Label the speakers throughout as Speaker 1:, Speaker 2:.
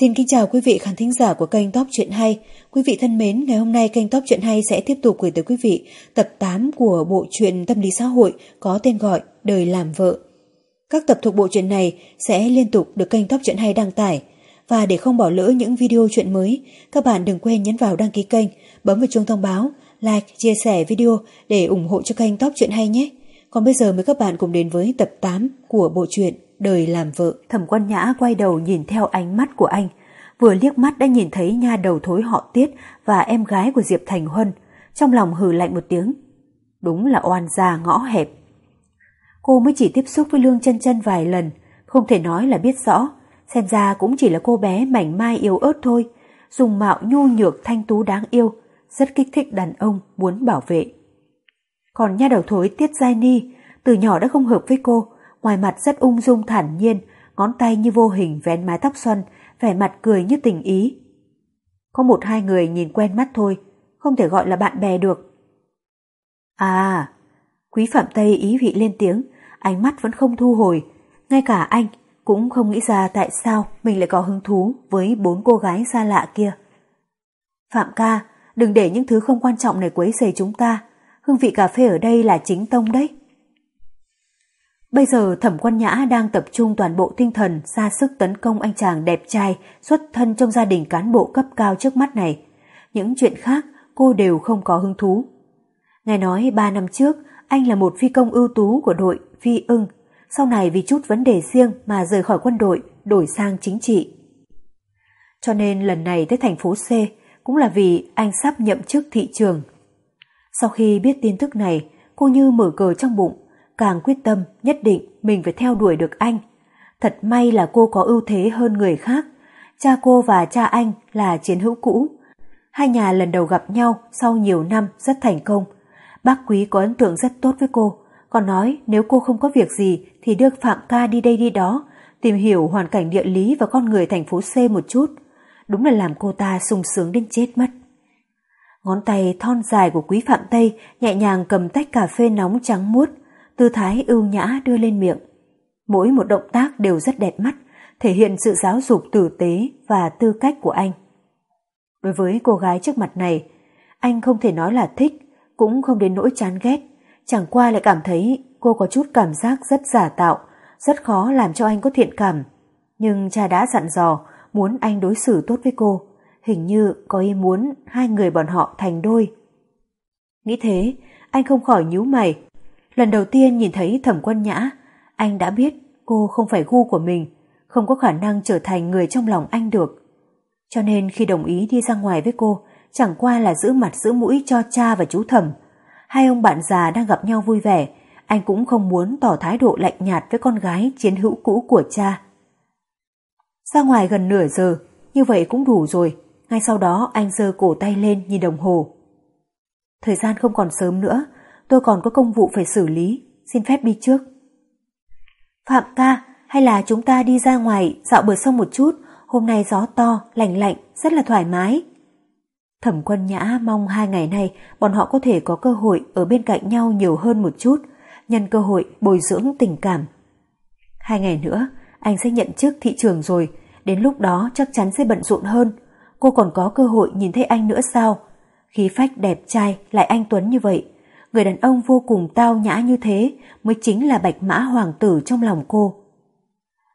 Speaker 1: Xin kính chào quý vị khán thính giả của kênh Top Chuyện Hay. Quý vị thân mến, ngày hôm nay kênh Top Chuyện Hay sẽ tiếp tục gửi tới quý vị tập 8 của bộ truyện tâm lý xã hội có tên gọi Đời làm vợ. Các tập thuộc bộ truyện này sẽ liên tục được kênh Top Chuyện Hay đăng tải. Và để không bỏ lỡ những video chuyện mới, các bạn đừng quên nhấn vào đăng ký kênh, bấm vào chuông thông báo, like, chia sẻ video để ủng hộ cho kênh Top Chuyện Hay nhé. Còn bây giờ mời các bạn cùng đến với tập 8 của bộ truyện đời làm vợ. Thẩm quan nhã quay đầu nhìn theo ánh mắt của anh. Vừa liếc mắt đã nhìn thấy nha đầu thối họ Tiết và em gái của Diệp Thành Huân. Trong lòng hừ lạnh một tiếng. Đúng là oan gia ngõ hẹp. Cô mới chỉ tiếp xúc với Lương chân chân vài lần. Không thể nói là biết rõ. Xem ra cũng chỉ là cô bé mảnh mai yếu ớt thôi. Dùng mạo nhu nhược thanh tú đáng yêu. Rất kích thích đàn ông muốn bảo vệ. Còn nha đầu thối Tiết Giai Ni, từ nhỏ đã không hợp với cô ngoài mặt rất ung dung thản nhiên, ngón tay như vô hình vén mái tóc xoăn, vẻ mặt cười như tình ý. Có một hai người nhìn quen mắt thôi, không thể gọi là bạn bè được. À, quý phạm Tây ý vị lên tiếng, ánh mắt vẫn không thu hồi, ngay cả anh cũng không nghĩ ra tại sao mình lại có hứng thú với bốn cô gái xa lạ kia. Phạm ca, đừng để những thứ không quan trọng này quấy rầy chúng ta, hương vị cà phê ở đây là chính tông đấy. Bây giờ thẩm quan nhã đang tập trung toàn bộ tinh thần ra sức tấn công anh chàng đẹp trai xuất thân trong gia đình cán bộ cấp cao trước mắt này. Những chuyện khác cô đều không có hứng thú. Nghe nói ba năm trước anh là một phi công ưu tú của đội Phi ưng, sau này vì chút vấn đề riêng mà rời khỏi quân đội, đổi sang chính trị. Cho nên lần này tới thành phố C cũng là vì anh sắp nhậm chức thị trường. Sau khi biết tin tức này, cô như mở cờ trong bụng, càng quyết tâm nhất định mình phải theo đuổi được anh. Thật may là cô có ưu thế hơn người khác. Cha cô và cha anh là chiến hữu cũ. Hai nhà lần đầu gặp nhau sau nhiều năm rất thành công. Bác Quý có ấn tượng rất tốt với cô, còn nói nếu cô không có việc gì thì đưa Phạm ca đi đây đi đó, tìm hiểu hoàn cảnh địa lý và con người thành phố C một chút. Đúng là làm cô ta sung sướng đến chết mất. Ngón tay thon dài của quý Phạm Tây nhẹ nhàng cầm tách cà phê nóng trắng muốt, tư thái ưu nhã đưa lên miệng. Mỗi một động tác đều rất đẹp mắt, thể hiện sự giáo dục tử tế và tư cách của anh. Đối với cô gái trước mặt này, anh không thể nói là thích, cũng không đến nỗi chán ghét, chẳng qua lại cảm thấy cô có chút cảm giác rất giả tạo, rất khó làm cho anh có thiện cảm. Nhưng cha đã dặn dò muốn anh đối xử tốt với cô, hình như có ý muốn hai người bọn họ thành đôi. Nghĩ thế, anh không khỏi nhíu mày, Lần đầu tiên nhìn thấy thẩm quân nhã, anh đã biết cô không phải gu của mình, không có khả năng trở thành người trong lòng anh được. Cho nên khi đồng ý đi ra ngoài với cô, chẳng qua là giữ mặt giữ mũi cho cha và chú thẩm. Hai ông bạn già đang gặp nhau vui vẻ, anh cũng không muốn tỏ thái độ lạnh nhạt với con gái chiến hữu cũ của cha. Ra ngoài gần nửa giờ, như vậy cũng đủ rồi. Ngay sau đó anh giơ cổ tay lên nhìn đồng hồ. Thời gian không còn sớm nữa, tôi còn có công vụ phải xử lý, xin phép đi trước. Phạm ca, hay là chúng ta đi ra ngoài dạo bờ sông một chút, hôm nay gió to, lạnh lạnh, rất là thoải mái. Thẩm quân nhã mong hai ngày nay bọn họ có thể có cơ hội ở bên cạnh nhau nhiều hơn một chút, nhân cơ hội bồi dưỡng tình cảm. Hai ngày nữa, anh sẽ nhận chức thị trường rồi, đến lúc đó chắc chắn sẽ bận rộn hơn. Cô còn có cơ hội nhìn thấy anh nữa sao? Khí phách đẹp trai lại anh Tuấn như vậy, người đàn ông vô cùng tao nhã như thế mới chính là bạch mã hoàng tử trong lòng cô.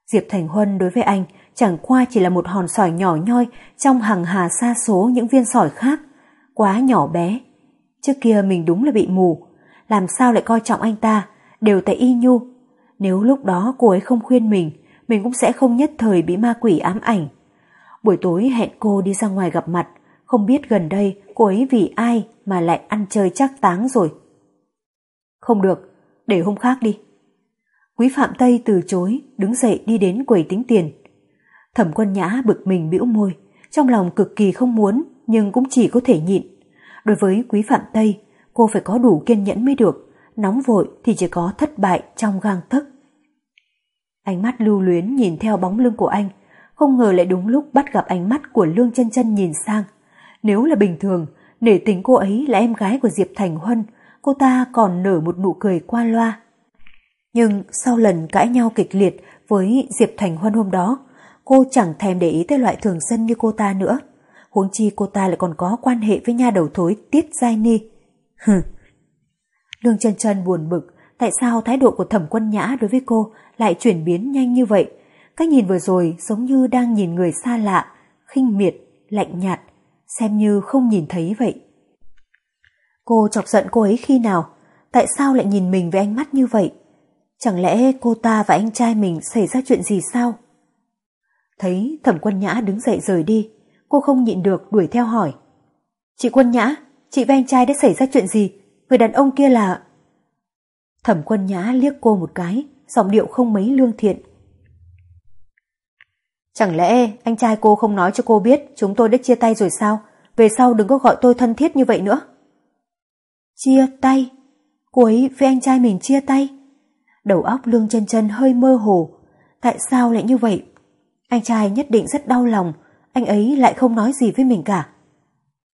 Speaker 1: Diệp Thành Huân đối với anh chẳng qua chỉ là một hòn sỏi nhỏ nhoi trong hàng hà xa số những viên sỏi khác, quá nhỏ bé. Trước kia mình đúng là bị mù, làm sao lại coi trọng anh ta, đều tại y nhu. Nếu lúc đó cô ấy không khuyên mình, mình cũng sẽ không nhất thời bị ma quỷ ám ảnh. Buổi tối hẹn cô đi ra ngoài gặp mặt, không biết gần đây cô ấy vì ai mà lại ăn chơi chắc táng rồi. Không được, để hôm khác đi. Quý Phạm Tây từ chối, đứng dậy đi đến quầy tính tiền. Thẩm quân nhã bực mình bĩu môi, trong lòng cực kỳ không muốn, nhưng cũng chỉ có thể nhịn. Đối với Quý Phạm Tây, cô phải có đủ kiên nhẫn mới được, nóng vội thì chỉ có thất bại trong gang tấc. Ánh mắt lưu luyến nhìn theo bóng lưng của anh, không ngờ lại đúng lúc bắt gặp ánh mắt của Lương chân chân nhìn sang. Nếu là bình thường, nể tình cô ấy là em gái của Diệp Thành Huân, cô ta còn nở một nụ cười qua loa. Nhưng sau lần cãi nhau kịch liệt với Diệp Thành Huân hôm đó, cô chẳng thèm để ý tới loại thường dân như cô ta nữa. Huống chi cô ta lại còn có quan hệ với nha đầu thối Tiết Giai Ni. Hừ. Lương chân chân buồn bực, tại sao thái độ của thẩm quân nhã đối với cô lại chuyển biến nhanh như vậy? Cách nhìn vừa rồi giống như đang nhìn người xa lạ, khinh miệt, lạnh nhạt, xem như không nhìn thấy vậy. Cô chọc giận cô ấy khi nào? Tại sao lại nhìn mình với ánh mắt như vậy? Chẳng lẽ cô ta và anh trai mình xảy ra chuyện gì sao? Thấy thẩm quân nhã đứng dậy rời đi, cô không nhịn được đuổi theo hỏi. Chị quân nhã, chị và anh trai đã xảy ra chuyện gì? Người đàn ông kia là... Thẩm quân nhã liếc cô một cái, giọng điệu không mấy lương thiện. Chẳng lẽ anh trai cô không nói cho cô biết chúng tôi đã chia tay rồi sao? Về sau đừng có gọi tôi thân thiết như vậy nữa. Chia tay? Cô ấy với anh trai mình chia tay? Đầu óc lương chân chân hơi mơ hồ. Tại sao lại như vậy? Anh trai nhất định rất đau lòng, anh ấy lại không nói gì với mình cả.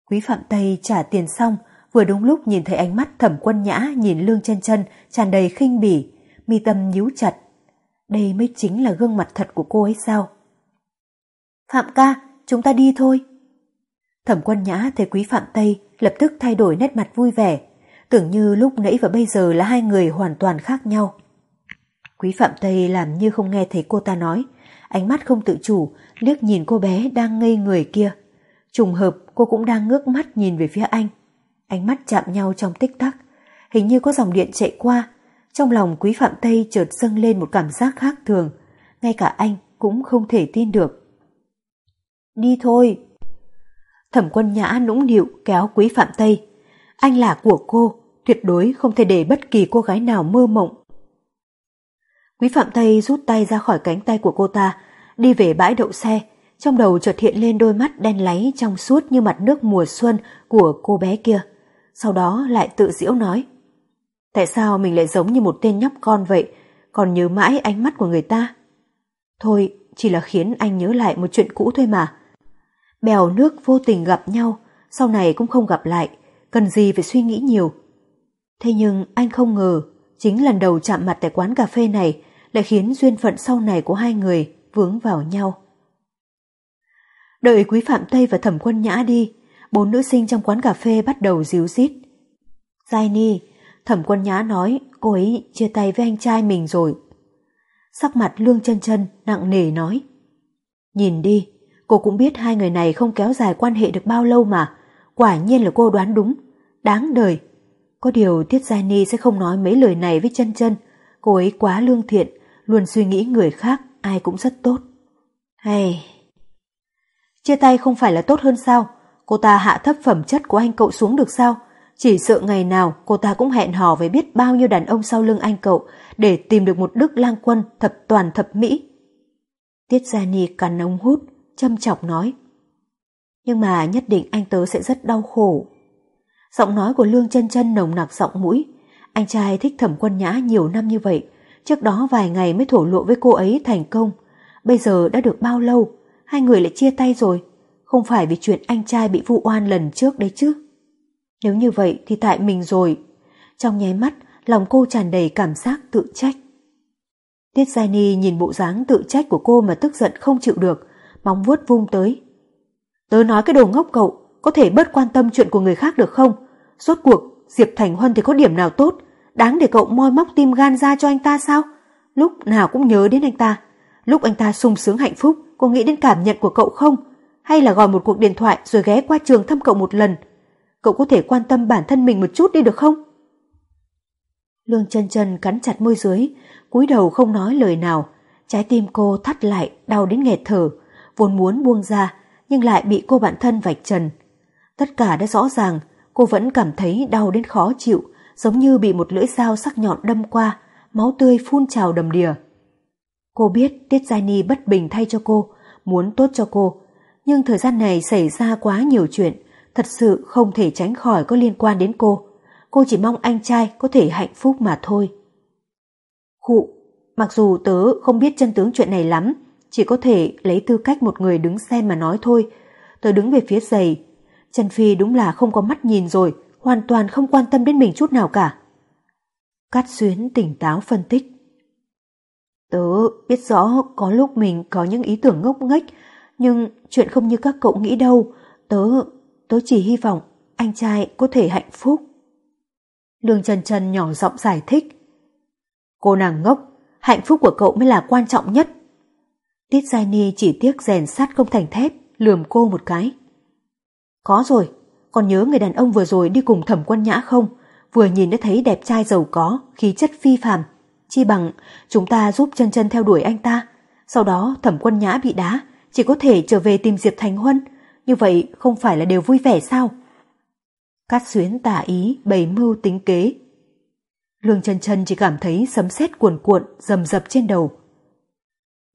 Speaker 1: Quý Phạm Tây trả tiền xong, vừa đúng lúc nhìn thấy ánh mắt thẩm quân nhã nhìn lương chân chân tràn đầy khinh bỉ, mi tâm nhíu chặt. Đây mới chính là gương mặt thật của cô ấy sao? Phạm ca, chúng ta đi thôi. Thẩm quân nhã thấy quý Phạm Tây lập tức thay đổi nét mặt vui vẻ, tưởng như lúc nãy và bây giờ là hai người hoàn toàn khác nhau. Quý Phạm Tây làm như không nghe thấy cô ta nói, ánh mắt không tự chủ, liếc nhìn cô bé đang ngây người kia. Trùng hợp cô cũng đang ngước mắt nhìn về phía anh. Ánh mắt chạm nhau trong tích tắc, hình như có dòng điện chạy qua. Trong lòng quý Phạm Tây chợt dâng lên một cảm giác khác thường, ngay cả anh cũng không thể tin được. Đi thôi. Thẩm quân nhã nũng nịu kéo quý Phạm Tây. Anh là của cô, tuyệt đối không thể để bất kỳ cô gái nào mơ mộng. Quý Phạm Tây rút tay ra khỏi cánh tay của cô ta, đi về bãi đậu xe, trong đầu chợt hiện lên đôi mắt đen láy trong suốt như mặt nước mùa xuân của cô bé kia. Sau đó lại tự giễu nói. Tại sao mình lại giống như một tên nhóc con vậy, còn nhớ mãi ánh mắt của người ta? Thôi, chỉ là khiến anh nhớ lại một chuyện cũ thôi mà. Bèo nước vô tình gặp nhau, sau này cũng không gặp lại, cần gì phải suy nghĩ nhiều. Thế nhưng anh không ngờ, chính lần đầu chạm mặt tại quán cà phê này lại khiến duyên phận sau này của hai người vướng vào nhau. Đợi quý Phạm Tây và Thẩm Quân Nhã đi, bốn nữ sinh trong quán cà phê bắt đầu díu dít. Giai Ni, Thẩm Quân Nhã nói cô ấy chia tay với anh trai mình rồi. Sắc mặt Lương chân chân nặng nề nói. Nhìn đi, cô cũng biết hai người này không kéo dài quan hệ được bao lâu mà. Quả nhiên là cô đoán đúng. Đáng đời. Có điều Tiết gia Ni sẽ không nói mấy lời này với chân chân. Cô ấy quá lương thiện, luôn suy nghĩ người khác ai cũng rất tốt. Hay... Chia tay không phải là tốt hơn sao? Cô ta hạ thấp phẩm chất của anh cậu xuống được sao? Chỉ sợ ngày nào cô ta cũng hẹn hò với biết bao nhiêu đàn ông sau lưng anh cậu để tìm được một đức lang quân thập toàn thập mỹ. Tiết Gia Ni cắn ống hút, châm chọc nói. Nhưng mà nhất định anh tớ sẽ rất đau khổ. Giọng nói của Lương chân chân nồng nặc giọng mũi. Anh trai thích thẩm quân nhã nhiều năm như vậy, Trước đó vài ngày mới thổ lộ với cô ấy thành công. Bây giờ đã được bao lâu, hai người lại chia tay rồi. Không phải vì chuyện anh trai bị vụ oan lần trước đấy chứ. Nếu như vậy thì tại mình rồi. Trong nháy mắt, lòng cô tràn đầy cảm giác tự trách. Tiết Giai Ni nhìn bộ dáng tự trách của cô mà tức giận không chịu được, móng vuốt vung tới. Tớ nói cái đồ ngốc cậu, có thể bớt quan tâm chuyện của người khác được không? Rốt cuộc, Diệp Thành Huân thì có điểm nào tốt, Đáng để cậu moi móc tim gan ra cho anh ta sao? Lúc nào cũng nhớ đến anh ta. Lúc anh ta sung sướng hạnh phúc, có nghĩ đến cảm nhận của cậu không? Hay là gọi một cuộc điện thoại rồi ghé qua trường thăm cậu một lần? Cậu có thể quan tâm bản thân mình một chút đi được không? Lương chân chân cắn chặt môi dưới, cúi đầu không nói lời nào. Trái tim cô thắt lại, đau đến nghẹt thở, vốn muốn buông ra, nhưng lại bị cô bạn thân vạch trần. Tất cả đã rõ ràng, cô vẫn cảm thấy đau đến khó chịu, giống như bị một lưỡi dao sắc nhọn đâm qua, máu tươi phun trào đầm đìa. Cô biết Tiết Giai Ni bất bình thay cho cô, muốn tốt cho cô, nhưng thời gian này xảy ra quá nhiều chuyện, thật sự không thể tránh khỏi có liên quan đến cô. Cô chỉ mong anh trai có thể hạnh phúc mà thôi. Khụ, mặc dù tớ không biết chân tướng chuyện này lắm, chỉ có thể lấy tư cách một người đứng xem mà nói thôi. Tớ đứng về phía giày. Trần Phi đúng là không có mắt nhìn rồi, hoàn toàn không quan tâm đến mình chút nào cả. Cát xuyến tỉnh táo phân tích. Tớ biết rõ có lúc mình có những ý tưởng ngốc nghếch, nhưng chuyện không như các cậu nghĩ đâu. Tớ, tớ chỉ hy vọng anh trai có thể hạnh phúc. Lương Trần Trần nhỏ giọng giải thích. Cô nàng ngốc, hạnh phúc của cậu mới là quan trọng nhất. Tiết Giai Ni chỉ tiếc rèn sắt không thành thép, lườm cô một cái. Có rồi, còn nhớ người đàn ông vừa rồi đi cùng thẩm quân nhã không? Vừa nhìn đã thấy đẹp trai giàu có, khí chất phi phàm. Chi bằng chúng ta giúp chân chân theo đuổi anh ta. Sau đó thẩm quân nhã bị đá, chỉ có thể trở về tìm Diệp Thành Huân. Như vậy không phải là đều vui vẻ sao? Cát xuyến tả ý, bày mưu tính kế. Lương chân chân chỉ cảm thấy sấm sét cuồn cuộn, rầm rập trên đầu.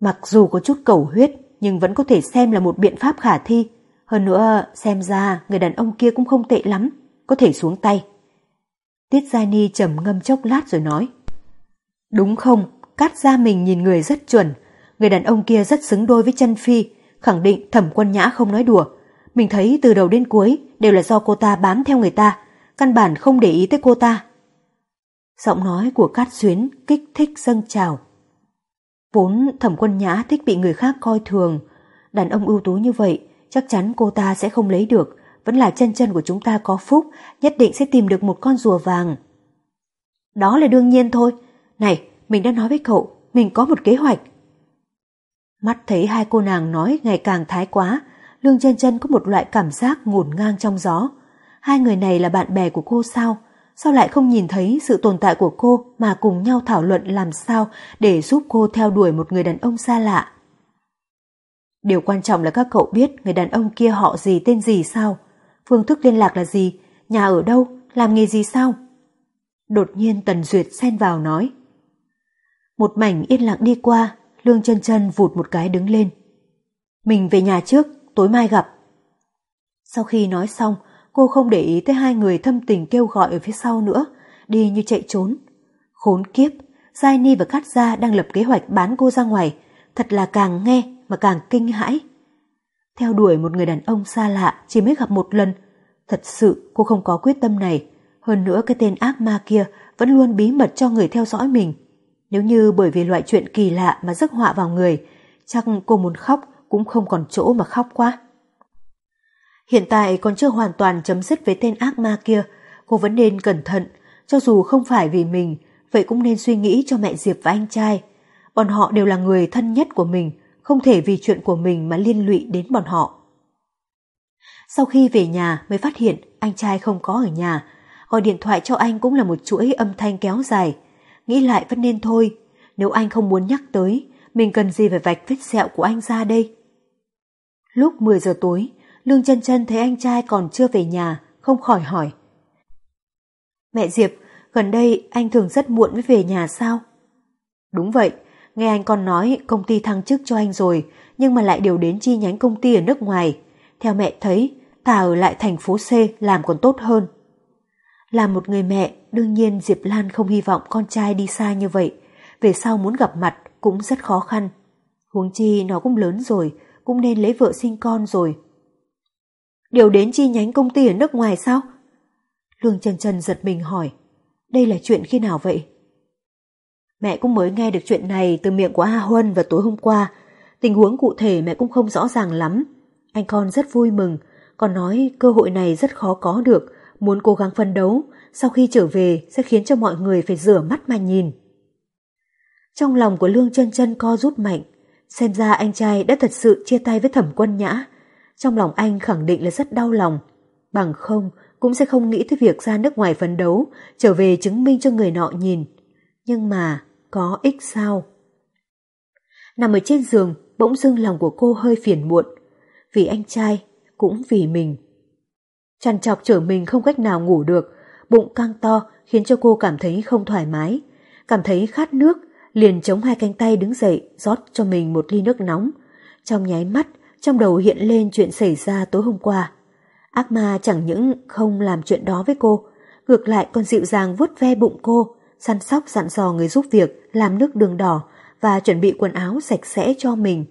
Speaker 1: Mặc dù có chút cầu huyết, nhưng vẫn có thể xem là một biện pháp khả thi. Hơn nữa, xem ra người đàn ông kia cũng không tệ lắm, có thể xuống tay. Tiết Giai Ni trầm ngâm chốc lát rồi nói. Đúng không, cát ra mình nhìn người rất chuẩn. Người đàn ông kia rất xứng đôi với chân phi, khẳng định thẩm quân nhã không nói đùa. Mình thấy từ đầu đến cuối đều là do cô ta bám theo người ta, căn bản không để ý tới cô ta. Giọng nói của Cát Xuyến kích thích dâng trào. Vốn thẩm quân nhã thích bị người khác coi thường, đàn ông ưu tú như vậy chắc chắn cô ta sẽ không lấy được, vẫn là chân chân của chúng ta có phúc, nhất định sẽ tìm được một con rùa vàng. Đó là đương nhiên thôi. Này, mình đã nói với cậu, mình có một kế hoạch. Mắt thấy hai cô nàng nói ngày càng thái quá, Lương chân chân có một loại cảm giác ngổn ngang trong gió. Hai người này là bạn bè của cô sao? Sao lại không nhìn thấy sự tồn tại của cô mà cùng nhau thảo luận làm sao để giúp cô theo đuổi một người đàn ông xa lạ? Điều quan trọng là các cậu biết người đàn ông kia họ gì tên gì sao? Phương thức liên lạc là gì? Nhà ở đâu? Làm nghề gì sao? Đột nhiên Tần Duyệt xen vào nói. Một mảnh yên lặng đi qua, Lương chân chân vụt một cái đứng lên. Mình về nhà trước, tối mai gặp. Sau khi nói xong, cô không để ý tới hai người thâm tình kêu gọi ở phía sau nữa, đi như chạy trốn. Khốn kiếp, Giai Ni và Cát Gia đang lập kế hoạch bán cô ra ngoài, thật là càng nghe mà càng kinh hãi. Theo đuổi một người đàn ông xa lạ chỉ mới gặp một lần, thật sự cô không có quyết tâm này. Hơn nữa cái tên ác ma kia vẫn luôn bí mật cho người theo dõi mình. Nếu như bởi vì loại chuyện kỳ lạ mà rắc họa vào người, chắc cô muốn khóc cũng không còn chỗ mà khóc quá. Hiện tại còn chưa hoàn toàn chấm dứt với tên ác ma kia, cô vẫn nên cẩn thận, cho dù không phải vì mình, vậy cũng nên suy nghĩ cho mẹ Diệp và anh trai. Bọn họ đều là người thân nhất của mình, không thể vì chuyện của mình mà liên lụy đến bọn họ. Sau khi về nhà mới phát hiện anh trai không có ở nhà, gọi điện thoại cho anh cũng là một chuỗi âm thanh kéo dài. Nghĩ lại vẫn nên thôi, nếu anh không muốn nhắc tới, mình cần gì phải vạch vết sẹo của anh ra đây? Lúc 10 giờ tối, Lương chân chân thấy anh trai còn chưa về nhà, không khỏi hỏi. Mẹ Diệp, gần đây anh thường rất muộn mới về nhà sao? Đúng vậy, nghe anh con nói công ty thăng chức cho anh rồi, nhưng mà lại điều đến chi nhánh công ty ở nước ngoài. Theo mẹ thấy, thà ở lại thành phố C làm còn tốt hơn. Là một người mẹ, đương nhiên Diệp Lan không hy vọng con trai đi xa như vậy. Về sau muốn gặp mặt cũng rất khó khăn. Huống chi nó cũng lớn rồi, cũng nên lấy vợ sinh con rồi. Điều đến chi nhánh công ty ở nước ngoài sao? Lương Trần Trần giật mình hỏi. Đây là chuyện khi nào vậy? Mẹ cũng mới nghe được chuyện này từ miệng của A Huân vào tối hôm qua. Tình huống cụ thể mẹ cũng không rõ ràng lắm. Anh con rất vui mừng, còn nói cơ hội này rất khó có được, muốn cố gắng phân đấu, sau khi trở về sẽ khiến cho mọi người phải rửa mắt mà nhìn. Trong lòng của Lương Trân Trân co rút mạnh, xem ra anh trai đã thật sự chia tay với thẩm quân nhã. Trong lòng anh khẳng định là rất đau lòng, bằng không cũng sẽ không nghĩ tới việc ra nước ngoài phấn đấu, trở về chứng minh cho người nọ nhìn. Nhưng mà, có ích sao? Nằm ở trên giường, bỗng dưng lòng của cô hơi phiền muộn. Vì anh trai, cũng vì mình. Chăn chọc trở mình không cách nào ngủ được, bụng căng to khiến cho cô cảm thấy không thoải mái. Cảm thấy khát nước, liền chống hai cánh tay đứng dậy rót cho mình một ly nước nóng. Trong nháy mắt, trong đầu hiện lên chuyện xảy ra tối hôm qua. Ác ma chẳng những không làm chuyện đó với cô, ngược lại còn dịu dàng vuốt ve bụng cô, săn sóc dặn dò người giúp việc làm nước đường đỏ và chuẩn bị quần áo sạch sẽ cho mình.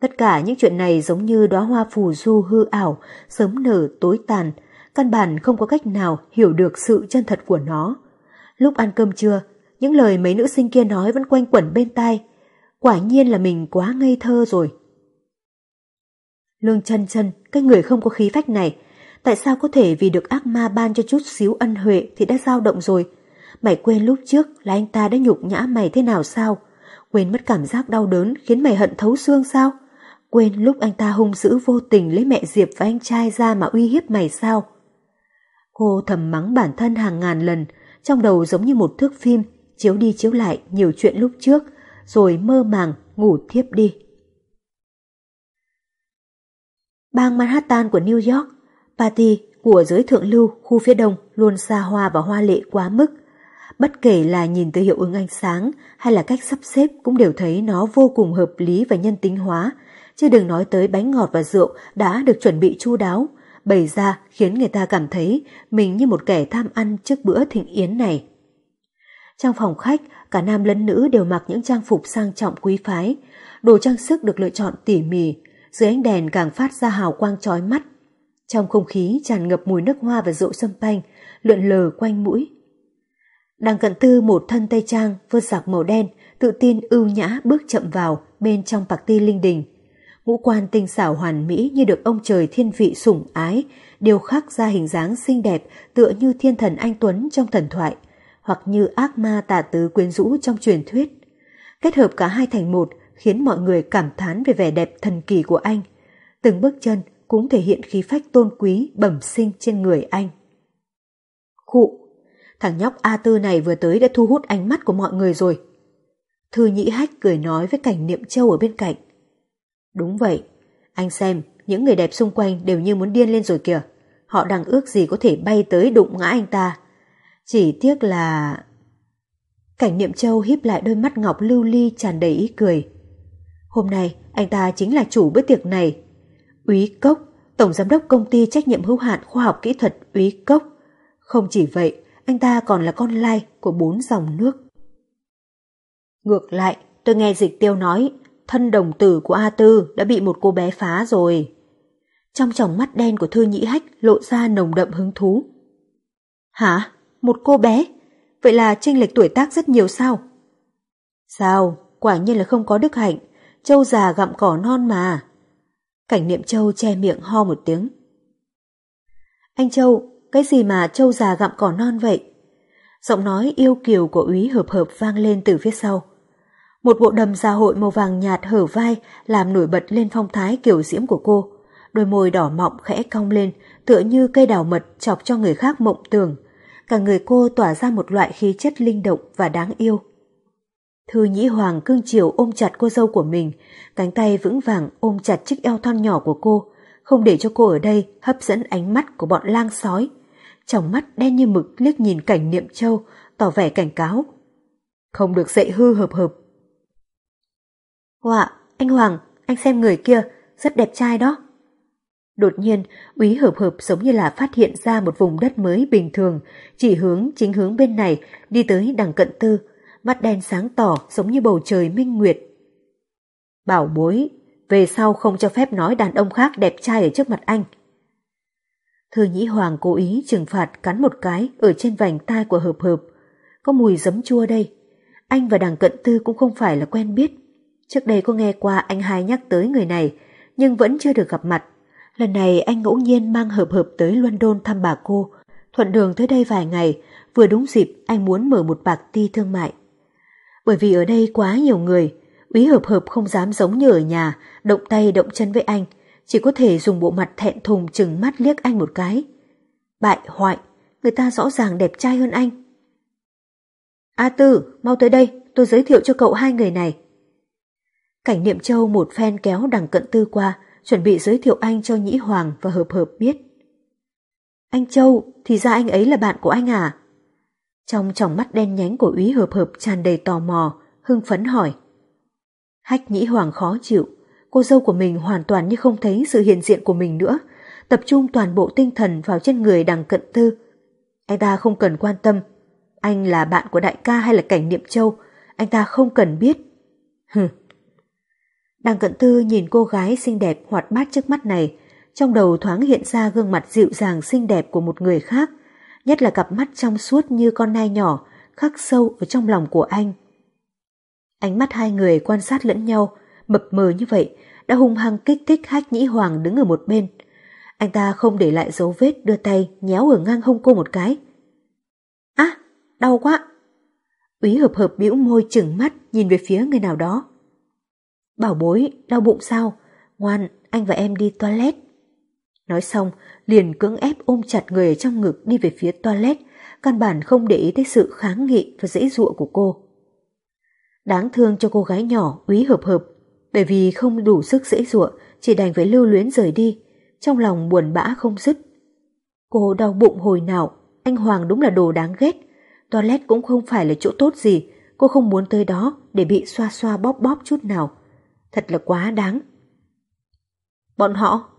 Speaker 1: Tất cả những chuyện này giống như đóa hoa phù du hư ảo, sớm nở tối tàn, căn bản không có cách nào hiểu được sự chân thật của nó. Lúc ăn cơm trưa, Những lời mấy nữ sinh kia nói vẫn quanh quẩn bên tai. Quả nhiên là mình quá ngây thơ rồi. Lương chân chân, cái người không có khí phách này, tại sao có thể vì được ác ma ban cho chút xíu ân huệ thì đã dao động rồi? Mày quên lúc trước là anh ta đã nhục nhã mày thế nào sao? Quên mất cảm giác đau đớn khiến mày hận thấu xương sao? Quên lúc anh ta hung dữ vô tình lấy mẹ Diệp và anh trai ra mà uy hiếp mày sao? Cô thầm mắng bản thân hàng ngàn lần, trong đầu giống như một thước phim, chiếu đi chiếu lại nhiều chuyện lúc trước, rồi mơ màng ngủ thiếp đi. Bang Manhattan của New York, party của giới thượng lưu khu phía đông luôn xa hoa và hoa lệ quá mức. Bất kể là nhìn từ hiệu ứng ánh sáng hay là cách sắp xếp cũng đều thấy nó vô cùng hợp lý và nhân tính hóa, chứ đừng nói tới bánh ngọt và rượu đã được chuẩn bị chu đáo, bày ra khiến người ta cảm thấy mình như một kẻ tham ăn trước bữa thịnh yến này. Trong phòng khách, cả nam lẫn nữ đều mặc những trang phục sang trọng quý phái, đồ trang sức được lựa chọn tỉ mỉ, dưới ánh đèn càng phát ra hào quang chói mắt. Trong không khí tràn ngập mùi nước hoa và rượu sâm panh, lượn lờ quanh mũi. Đằng cận tư một thân tây trang vơ giặc màu đen, tự tin ưu nhã bước chậm vào bên trong bạc ti linh đình. Ngũ quan tinh xảo hoàn mỹ như được ông trời thiên vị sủng ái, điều khắc ra hình dáng xinh đẹp tựa như thiên thần anh Tuấn trong thần thoại, hoặc như ác ma tà tứ quyến rũ trong truyền thuyết. Kết hợp cả hai thành một khiến mọi người cảm thán về vẻ đẹp thần kỳ của anh. Từng bước chân cũng thể hiện khí phách tôn quý bẩm sinh trên người anh. Khụ, thằng nhóc A Tư này vừa tới đã thu hút ánh mắt của mọi người rồi. Thư Nhĩ Hách cười nói với cảnh niệm châu ở bên cạnh. Đúng vậy, anh xem, những người đẹp xung quanh đều như muốn điên lên rồi kìa. Họ đang ước gì có thể bay tới đụng ngã anh ta. Chỉ tiếc là... Cảnh niệm châu híp lại đôi mắt ngọc lưu ly tràn đầy ý cười. Hôm nay anh ta chính là chủ bữa tiệc này. Úy Cốc, Tổng Giám đốc Công ty Trách nhiệm hữu hạn Khoa học Kỹ thuật Úy Cốc. Không chỉ vậy, anh ta còn là con lai của bốn dòng nước. Ngược lại, tôi nghe dịch tiêu nói thân đồng tử của A Tư đã bị một cô bé phá rồi. Trong tròng mắt đen của Thư Nhĩ Hách lộ ra nồng đậm hứng thú. Hả? Một cô bé? Vậy là chênh lệch tuổi tác rất nhiều sao? Sao? Quả nhiên là không có đức hạnh. Châu già gặm cỏ non mà. Cảnh niệm Châu che miệng ho một tiếng. Anh Châu, cái gì mà Châu già gặm cỏ non vậy? Giọng nói yêu kiều của úy hợp hợp vang lên từ phía sau. Một bộ đầm gia hội màu vàng nhạt hở vai làm nổi bật lên phong thái kiểu diễm của cô. Đôi môi đỏ mọng khẽ cong lên, tựa như cây đào mật chọc cho người khác mộng tưởng. Cả người cô tỏa ra một loại khí chất linh động và đáng yêu. Thư Nhĩ Hoàng cương chiều ôm chặt cô dâu của mình, cánh tay vững vàng ôm chặt chiếc eo thon nhỏ của cô, không để cho cô ở đây hấp dẫn ánh mắt của bọn lang sói. Trong mắt đen như mực liếc nhìn cảnh niệm châu, tỏ vẻ cảnh cáo. Không được dậy hư hợp hợp. Họa, anh Hoàng, anh xem người kia, rất đẹp trai đó. Đột nhiên, úy hợp hợp giống như là phát hiện ra một vùng đất mới bình thường, chỉ hướng chính hướng bên này, đi tới đằng cận tư, mắt đen sáng tỏ giống như bầu trời minh nguyệt. Bảo bối, về sau không cho phép nói đàn ông khác đẹp trai ở trước mặt anh. Thư Nhĩ Hoàng cố ý trừng phạt cắn một cái ở trên vành tai của hợp hợp. Có mùi giấm chua đây. Anh và đằng cận tư cũng không phải là quen biết. Trước đây có nghe qua anh hai nhắc tới người này, nhưng vẫn chưa được gặp mặt. Lần này anh ngẫu nhiên mang hợp hợp tới London thăm bà cô. Thuận đường tới đây vài ngày, vừa đúng dịp anh muốn mở một bạc ti thương mại. Bởi vì ở đây quá nhiều người, úy hợp hợp không dám giống như ở nhà, động tay động chân với anh, chỉ có thể dùng bộ mặt thẹn thùng chừng mắt liếc anh một cái. Bại hoại, người ta rõ ràng đẹp trai hơn anh. A Tư, mau tới đây, tôi giới thiệu cho cậu hai người này. Cảnh Niệm Châu một phen kéo đằng cận tư qua, chuẩn bị giới thiệu anh cho Nhĩ Hoàng và Hợp Hợp biết. Anh Châu, thì ra anh ấy là bạn của anh à? Trong tròng mắt đen nhánh của úy Hợp Hợp tràn đầy tò mò, hưng phấn hỏi. Hách Nhĩ Hoàng khó chịu, cô dâu của mình hoàn toàn như không thấy sự hiện diện của mình nữa, tập trung toàn bộ tinh thần vào trên người đằng cận tư. Anh ta không cần quan tâm, anh là bạn của đại ca hay là cảnh Niệm Châu, anh ta không cần biết. Hừ, Đằng cận tư nhìn cô gái xinh đẹp hoạt bát trước mắt này, trong đầu thoáng hiện ra gương mặt dịu dàng xinh đẹp của một người khác, nhất là cặp mắt trong suốt như con nai nhỏ, khắc sâu ở trong lòng của anh. Ánh mắt hai người quan sát lẫn nhau, mập mờ như vậy, đã hung hăng kích thích Hách Nhĩ Hoàng đứng ở một bên. Anh ta không để lại dấu vết đưa tay nhéo ở ngang hông cô một cái. Á, đau quá. Úy hợp hợp bĩu môi chừng mắt nhìn về phía người nào đó. Bảo bối, đau bụng sao? Ngoan, anh và em đi toilet. Nói xong, liền cưỡng ép ôm chặt người ở trong ngực đi về phía toilet, căn bản không để ý tới sự kháng nghị và dễ dụa của cô. Đáng thương cho cô gái nhỏ úy hợp hợp, bởi vì không đủ sức dễ dụa, chỉ đành phải lưu luyến rời đi, trong lòng buồn bã không dứt. Cô đau bụng hồi nào, anh Hoàng đúng là đồ đáng ghét, toilet cũng không phải là chỗ tốt gì, cô không muốn tới đó để bị xoa xoa bóp bóp chút nào. Thật là quá đáng. Bọn họ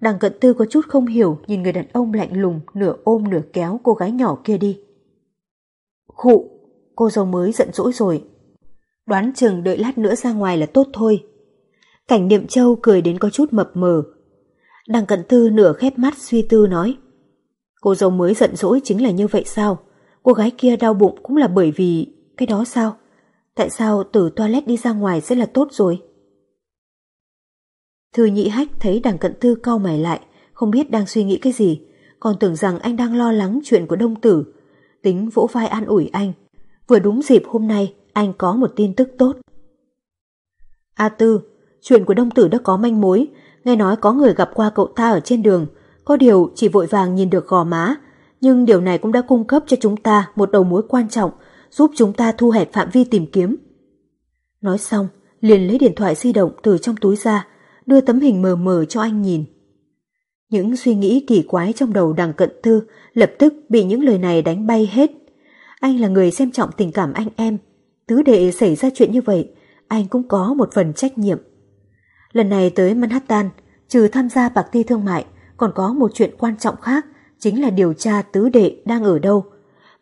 Speaker 1: Đằng cận tư có chút không hiểu nhìn người đàn ông lạnh lùng nửa ôm nửa kéo cô gái nhỏ kia đi. Khụ, cô dâu mới giận dỗi rồi. Đoán chừng đợi lát nữa ra ngoài là tốt thôi. Cảnh niệm châu cười đến có chút mập mờ. Đằng cận tư nửa khép mắt suy tư nói. Cô dâu mới giận dỗi chính là như vậy sao? Cô gái kia đau bụng cũng là bởi vì... Cái đó sao? Tại sao từ toilet đi ra ngoài sẽ là tốt rồi? Thư nhị hách thấy đằng cận tư cau mày lại, không biết đang suy nghĩ cái gì, còn tưởng rằng anh đang lo lắng chuyện của đông tử. Tính vỗ vai an ủi anh. Vừa đúng dịp hôm nay, anh có một tin tức tốt. A Tư, chuyện của đông tử đã có manh mối, nghe nói có người gặp qua cậu ta ở trên đường, có điều chỉ vội vàng nhìn được gò má, nhưng điều này cũng đã cung cấp cho chúng ta một đầu mối quan trọng, giúp chúng ta thu hẹp phạm vi tìm kiếm. Nói xong, liền lấy điện thoại di động từ trong túi ra, đưa tấm hình mờ mờ cho anh nhìn. Những suy nghĩ kỳ quái trong đầu đằng cận thư lập tức bị những lời này đánh bay hết. Anh là người xem trọng tình cảm anh em. Tứ đệ xảy ra chuyện như vậy, anh cũng có một phần trách nhiệm. Lần này tới Manhattan, trừ tham gia bạc ti thương mại, còn có một chuyện quan trọng khác, chính là điều tra tứ đệ đang ở đâu.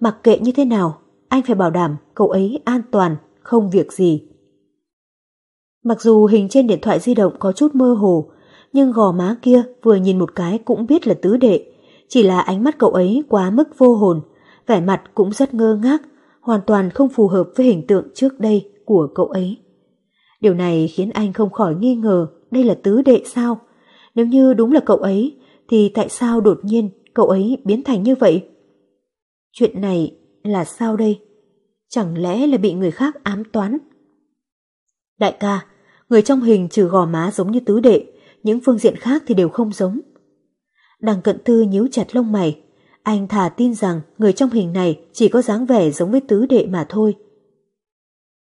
Speaker 1: Mặc kệ như thế nào, anh phải bảo đảm cậu ấy an toàn, không việc gì. Mặc dù hình trên điện thoại di động có chút mơ hồ, nhưng gò má kia vừa nhìn một cái cũng biết là tứ đệ. Chỉ là ánh mắt cậu ấy quá mức vô hồn, vẻ mặt cũng rất ngơ ngác, hoàn toàn không phù hợp với hình tượng trước đây của cậu ấy. Điều này khiến anh không khỏi nghi ngờ đây là tứ đệ sao? Nếu như đúng là cậu ấy, thì tại sao đột nhiên cậu ấy biến thành như vậy? Chuyện này là sao đây? Chẳng lẽ là bị người khác ám toán? Đại ca, người trong hình trừ gò má giống như tứ đệ, những phương diện khác thì đều không giống. Đằng cận tư nhíu chặt lông mày, anh thà tin rằng người trong hình này chỉ có dáng vẻ giống với tứ đệ mà thôi.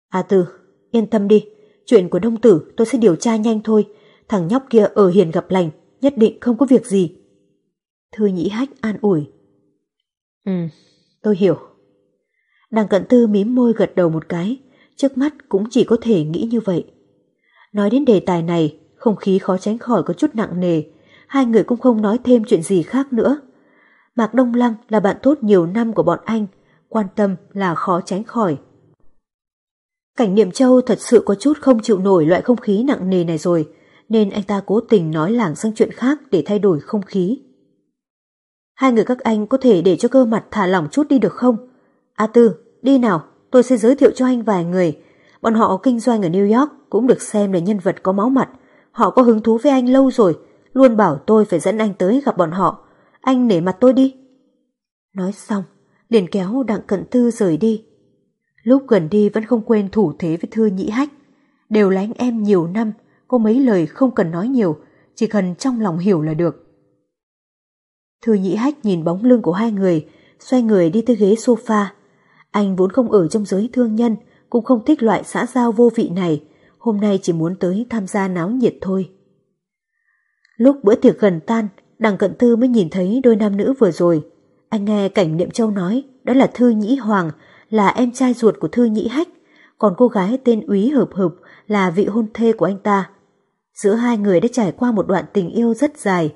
Speaker 1: A Tư, yên tâm đi, chuyện của đông tử tôi sẽ điều tra nhanh thôi, thằng nhóc kia ở hiền gặp lành, nhất định không có việc gì. Thư nhĩ hách an ủi. Ừ, tôi hiểu. Đằng cận tư mím môi gật đầu một cái, trước mắt cũng chỉ có thể nghĩ như vậy. Nói đến đề tài này, không khí khó tránh khỏi có chút nặng nề, hai người cũng không nói thêm chuyện gì khác nữa. Mạc Đông Lăng là bạn tốt nhiều năm của bọn anh, quan tâm là khó tránh khỏi. Cảnh Niệm Châu thật sự có chút không chịu nổi loại không khí nặng nề này rồi, nên anh ta cố tình nói lảng sang chuyện khác để thay đổi không khí. Hai người các anh có thể để cho cơ mặt thả lỏng chút đi được không? A Tư, đi nào, tôi sẽ giới thiệu cho anh vài người. Bọn họ kinh doanh ở New York cũng được xem là nhân vật có máu mặt. Họ có hứng thú với anh lâu rồi, luôn bảo tôi phải dẫn anh tới gặp bọn họ. Anh nể mặt tôi đi. Nói xong, liền kéo Đặng Cận Tư rời đi. Lúc gần đi vẫn không quên thủ thế với Thư Nhĩ Hách. Đều là anh em nhiều năm, có mấy lời không cần nói nhiều, chỉ cần trong lòng hiểu là được. Thư Nhĩ Hách nhìn bóng lưng của hai người, xoay người đi tới ghế sofa. Anh vốn không ở trong giới thương nhân, cũng không thích loại xã giao vô vị này, hôm nay chỉ muốn tới tham gia náo nhiệt thôi. Lúc bữa tiệc gần tan, đằng cận tư mới nhìn thấy đôi nam nữ vừa rồi. Anh nghe cảnh Niệm Châu nói đó là Thư Nhĩ Hoàng, là em trai ruột của Thư Nhĩ Hách, còn cô gái tên Úy Hợp Hợp là vị hôn thê của anh ta. Giữa hai người đã trải qua một đoạn tình yêu rất dài.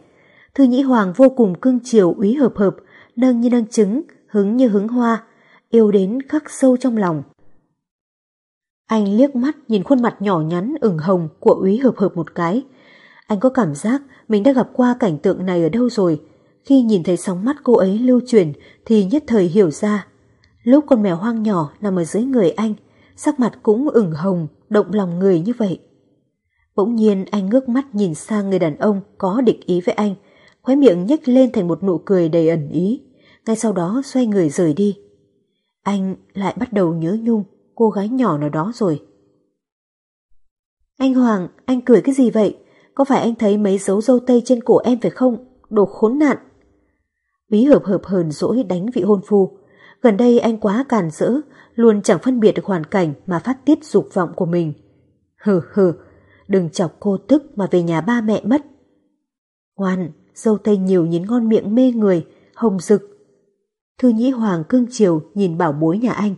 Speaker 1: Thư Nhĩ Hoàng vô cùng cưng chiều Úy Hợp Hợp, nâng như nâng trứng, hứng như hứng hoa, yêu đến khắc sâu trong lòng. Anh liếc mắt nhìn khuôn mặt nhỏ nhắn ửng hồng của úy hợp hợp một cái. Anh có cảm giác mình đã gặp qua cảnh tượng này ở đâu rồi. Khi nhìn thấy sóng mắt cô ấy lưu truyền thì nhất thời hiểu ra. Lúc con mèo hoang nhỏ nằm ở dưới người anh, sắc mặt cũng ửng hồng, động lòng người như vậy. Bỗng nhiên anh ngước mắt nhìn sang người đàn ông có địch ý với anh, khóe miệng nhếch lên thành một nụ cười đầy ẩn ý, ngay sau đó xoay người rời đi. Anh lại bắt đầu nhớ nhung cô gái nhỏ nào đó rồi. Anh Hoàng, anh cười cái gì vậy? Có phải anh thấy mấy dấu dâu tây trên cổ em phải không? Đồ khốn nạn. Bí hợp hợp hờn dỗi đánh vị hôn phu. Gần đây anh quá càn rỡ, luôn chẳng phân biệt được hoàn cảnh mà phát tiết dục vọng của mình. Hừ hừ, đừng chọc cô tức mà về nhà ba mẹ mất. Ngoan, dâu tây nhiều nhìn ngon miệng mê người, hồng rực. Thư Nhĩ Hoàng cưng chiều nhìn bảo bối nhà anh,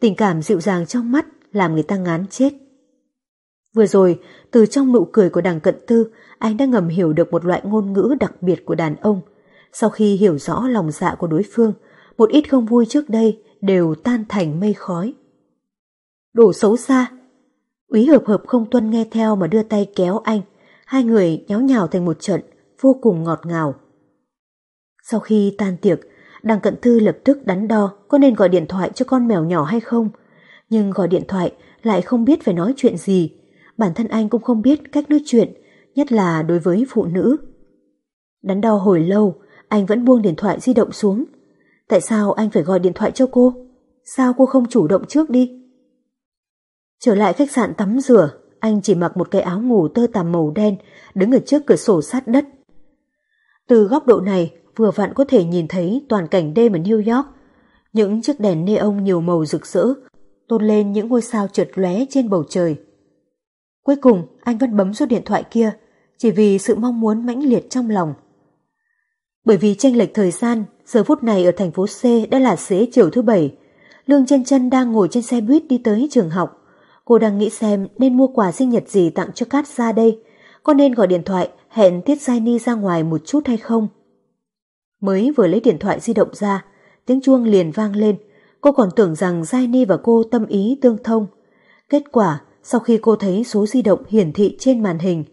Speaker 1: tình cảm dịu dàng trong mắt làm người ta ngán chết. Vừa rồi, từ trong nụ cười của đằng cận tư, anh đã ngầm hiểu được một loại ngôn ngữ đặc biệt của đàn ông. Sau khi hiểu rõ lòng dạ của đối phương, một ít không vui trước đây đều tan thành mây khói. Đổ xấu xa! Úy hợp hợp không tuân nghe theo mà đưa tay kéo anh, hai người nháo nhào thành một trận, vô cùng ngọt ngào. Sau khi tan tiệc, đằng cận thư lập tức đắn đo có nên gọi điện thoại cho con mèo nhỏ hay không. Nhưng gọi điện thoại lại không biết phải nói chuyện gì, bản thân anh cũng không biết cách nói chuyện, nhất là đối với phụ nữ. Đắn đo hồi lâu, anh vẫn buông điện thoại di động xuống. Tại sao anh phải gọi điện thoại cho cô? Sao cô không chủ động trước đi? Trở lại khách sạn tắm rửa, anh chỉ mặc một cái áo ngủ tơ tằm màu đen, đứng ở trước cửa sổ sát đất. Từ góc độ này, vừa vặn có thể nhìn thấy toàn cảnh đêm ở New York. Những chiếc đèn neon nhiều màu rực rỡ, tôn lên những ngôi sao trượt lóe trên bầu trời. Cuối cùng, anh vẫn bấm số điện thoại kia, chỉ vì sự mong muốn mãnh liệt trong lòng. Bởi vì tranh lệch thời gian, giờ phút này ở thành phố C đã là xế chiều thứ bảy. Lương chân chân đang ngồi trên xe buýt đi tới trường học. Cô đang nghĩ xem nên mua quà sinh nhật gì tặng cho Cát ra đây. Có nên gọi điện thoại hẹn Tiết Giai Ni ra ngoài một chút hay không? Mới vừa lấy điện thoại di động ra, tiếng chuông liền vang lên. Cô còn tưởng rằng Giai Ni và cô tâm ý tương thông. Kết quả, sau khi cô thấy số di động hiển thị trên màn hình,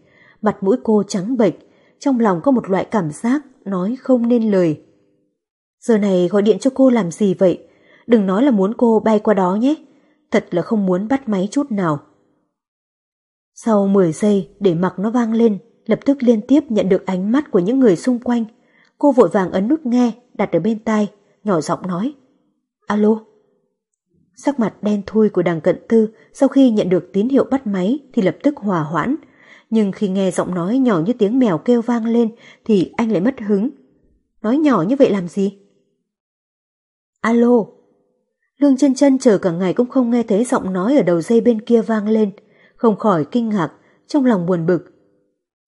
Speaker 1: mặt mũi cô trắng bệch, trong lòng có một loại cảm giác nói không nên lời. Giờ này gọi điện cho cô làm gì vậy? Đừng nói là muốn cô bay qua đó nhé. Thật là không muốn bắt máy chút nào. Sau 10 giây để mặc nó vang lên, lập tức liên tiếp nhận được ánh mắt của những người xung quanh. Cô vội vàng ấn nút nghe, đặt ở bên tai, nhỏ giọng nói. Alo? Sắc mặt đen thui của đằng cận tư sau khi nhận được tín hiệu bắt máy thì lập tức hòa hoãn. Nhưng khi nghe giọng nói nhỏ như tiếng mèo kêu vang lên thì anh lại mất hứng. Nói nhỏ như vậy làm gì? Alo! Lương chân chân chờ cả ngày cũng không nghe thấy giọng nói ở đầu dây bên kia vang lên, không khỏi kinh ngạc, trong lòng buồn bực.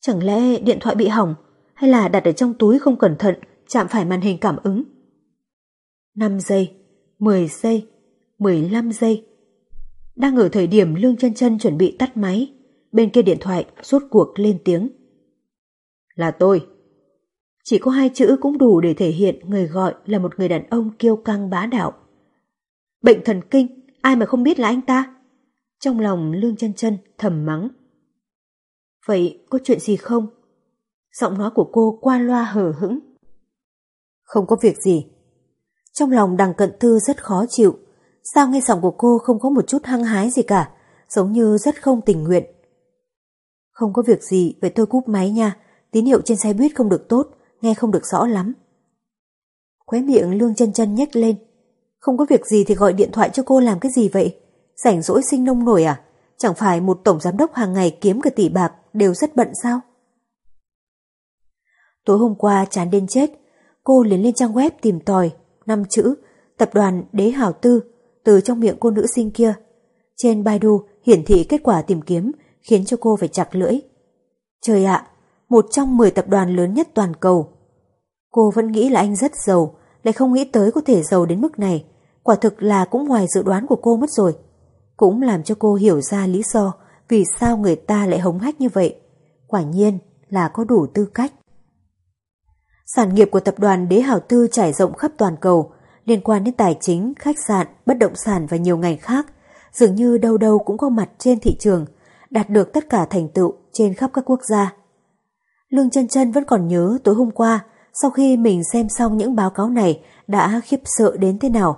Speaker 1: Chẳng lẽ điện thoại bị hỏng, hay là đặt ở trong túi không cẩn thận, chạm phải màn hình cảm ứng? 5 giây, 10 giây, 15 giây. Đang ở thời điểm Lương chân chân chuẩn bị tắt máy, bên kia điện thoại rốt cuộc lên tiếng. Là tôi. Chỉ có hai chữ cũng đủ để thể hiện người gọi là một người đàn ông kiêu căng bá đạo. Bệnh thần kinh, ai mà không biết là anh ta? Trong lòng Lương chân chân thầm mắng. Vậy có chuyện gì không? Giọng nói của cô qua loa hờ hững. Không có việc gì. Trong lòng đằng cận thư rất khó chịu. Sao nghe giọng của cô không có một chút hăng hái gì cả, giống như rất không tình nguyện. Không có việc gì, vậy tôi cúp máy nha, tín hiệu trên xe buýt không được tốt, nghe không được rõ lắm. Khóe miệng lương chân chân nhếch lên. Không có việc gì thì gọi điện thoại cho cô làm cái gì vậy? Rảnh rỗi sinh nông nổi à? Chẳng phải một tổng giám đốc hàng ngày kiếm cả tỷ bạc đều rất bận sao? Tối hôm qua chán đến chết, cô liền lên trang web tìm tòi, năm chữ, tập đoàn Đế Hảo Tư, từ trong miệng cô nữ sinh kia. Trên Baidu hiển thị kết quả tìm kiếm khiến cho cô phải chặt lưỡi. Trời ạ, một trong 10 tập đoàn lớn nhất toàn cầu. Cô vẫn nghĩ là anh rất giàu, lại không nghĩ tới có thể giàu đến mức này. Quả thực là cũng ngoài dự đoán của cô mất rồi. Cũng làm cho cô hiểu ra lý do vì sao người ta lại hống hách như vậy. Quả nhiên là có đủ tư cách. Sản nghiệp của tập đoàn Đế Hảo Tư trải rộng khắp toàn cầu, liên quan đến tài chính, khách sạn, bất động sản và nhiều ngành khác, dường như đâu đâu cũng có mặt trên thị trường, đạt được tất cả thành tựu trên khắp các quốc gia. Lương chân chân vẫn còn nhớ tối hôm qua, sau khi mình xem xong những báo cáo này đã khiếp sợ đến thế nào.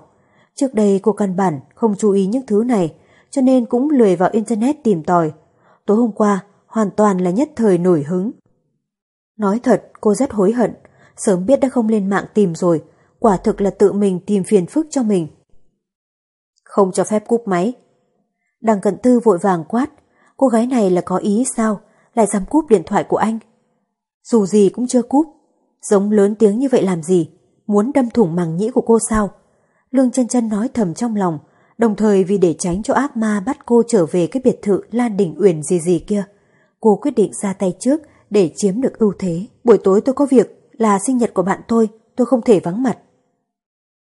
Speaker 1: Trước đây cô căn bản không chú ý những thứ này, cho nên cũng lười vào Internet tìm tòi. Tối hôm qua, hoàn toàn là nhất thời nổi hứng. Nói thật, cô rất hối hận, sớm biết đã không lên mạng tìm rồi, quả thực là tự mình tìm phiền phức cho mình. Không cho phép cúp máy. Đằng cận tư vội vàng quát, cô gái này là có ý sao, lại dám cúp điện thoại của anh. Dù gì cũng chưa cúp, giống lớn tiếng như vậy làm gì, muốn đâm thủng màng nhĩ của cô sao? Lương chân chân nói thầm trong lòng, đồng thời vì để tránh cho ác ma bắt cô trở về cái biệt thự Lan Đỉnh Uyển gì gì kia. Cô quyết định ra tay trước để chiếm được ưu thế. Buổi tối tôi có việc là sinh nhật của bạn tôi, tôi không thể vắng mặt.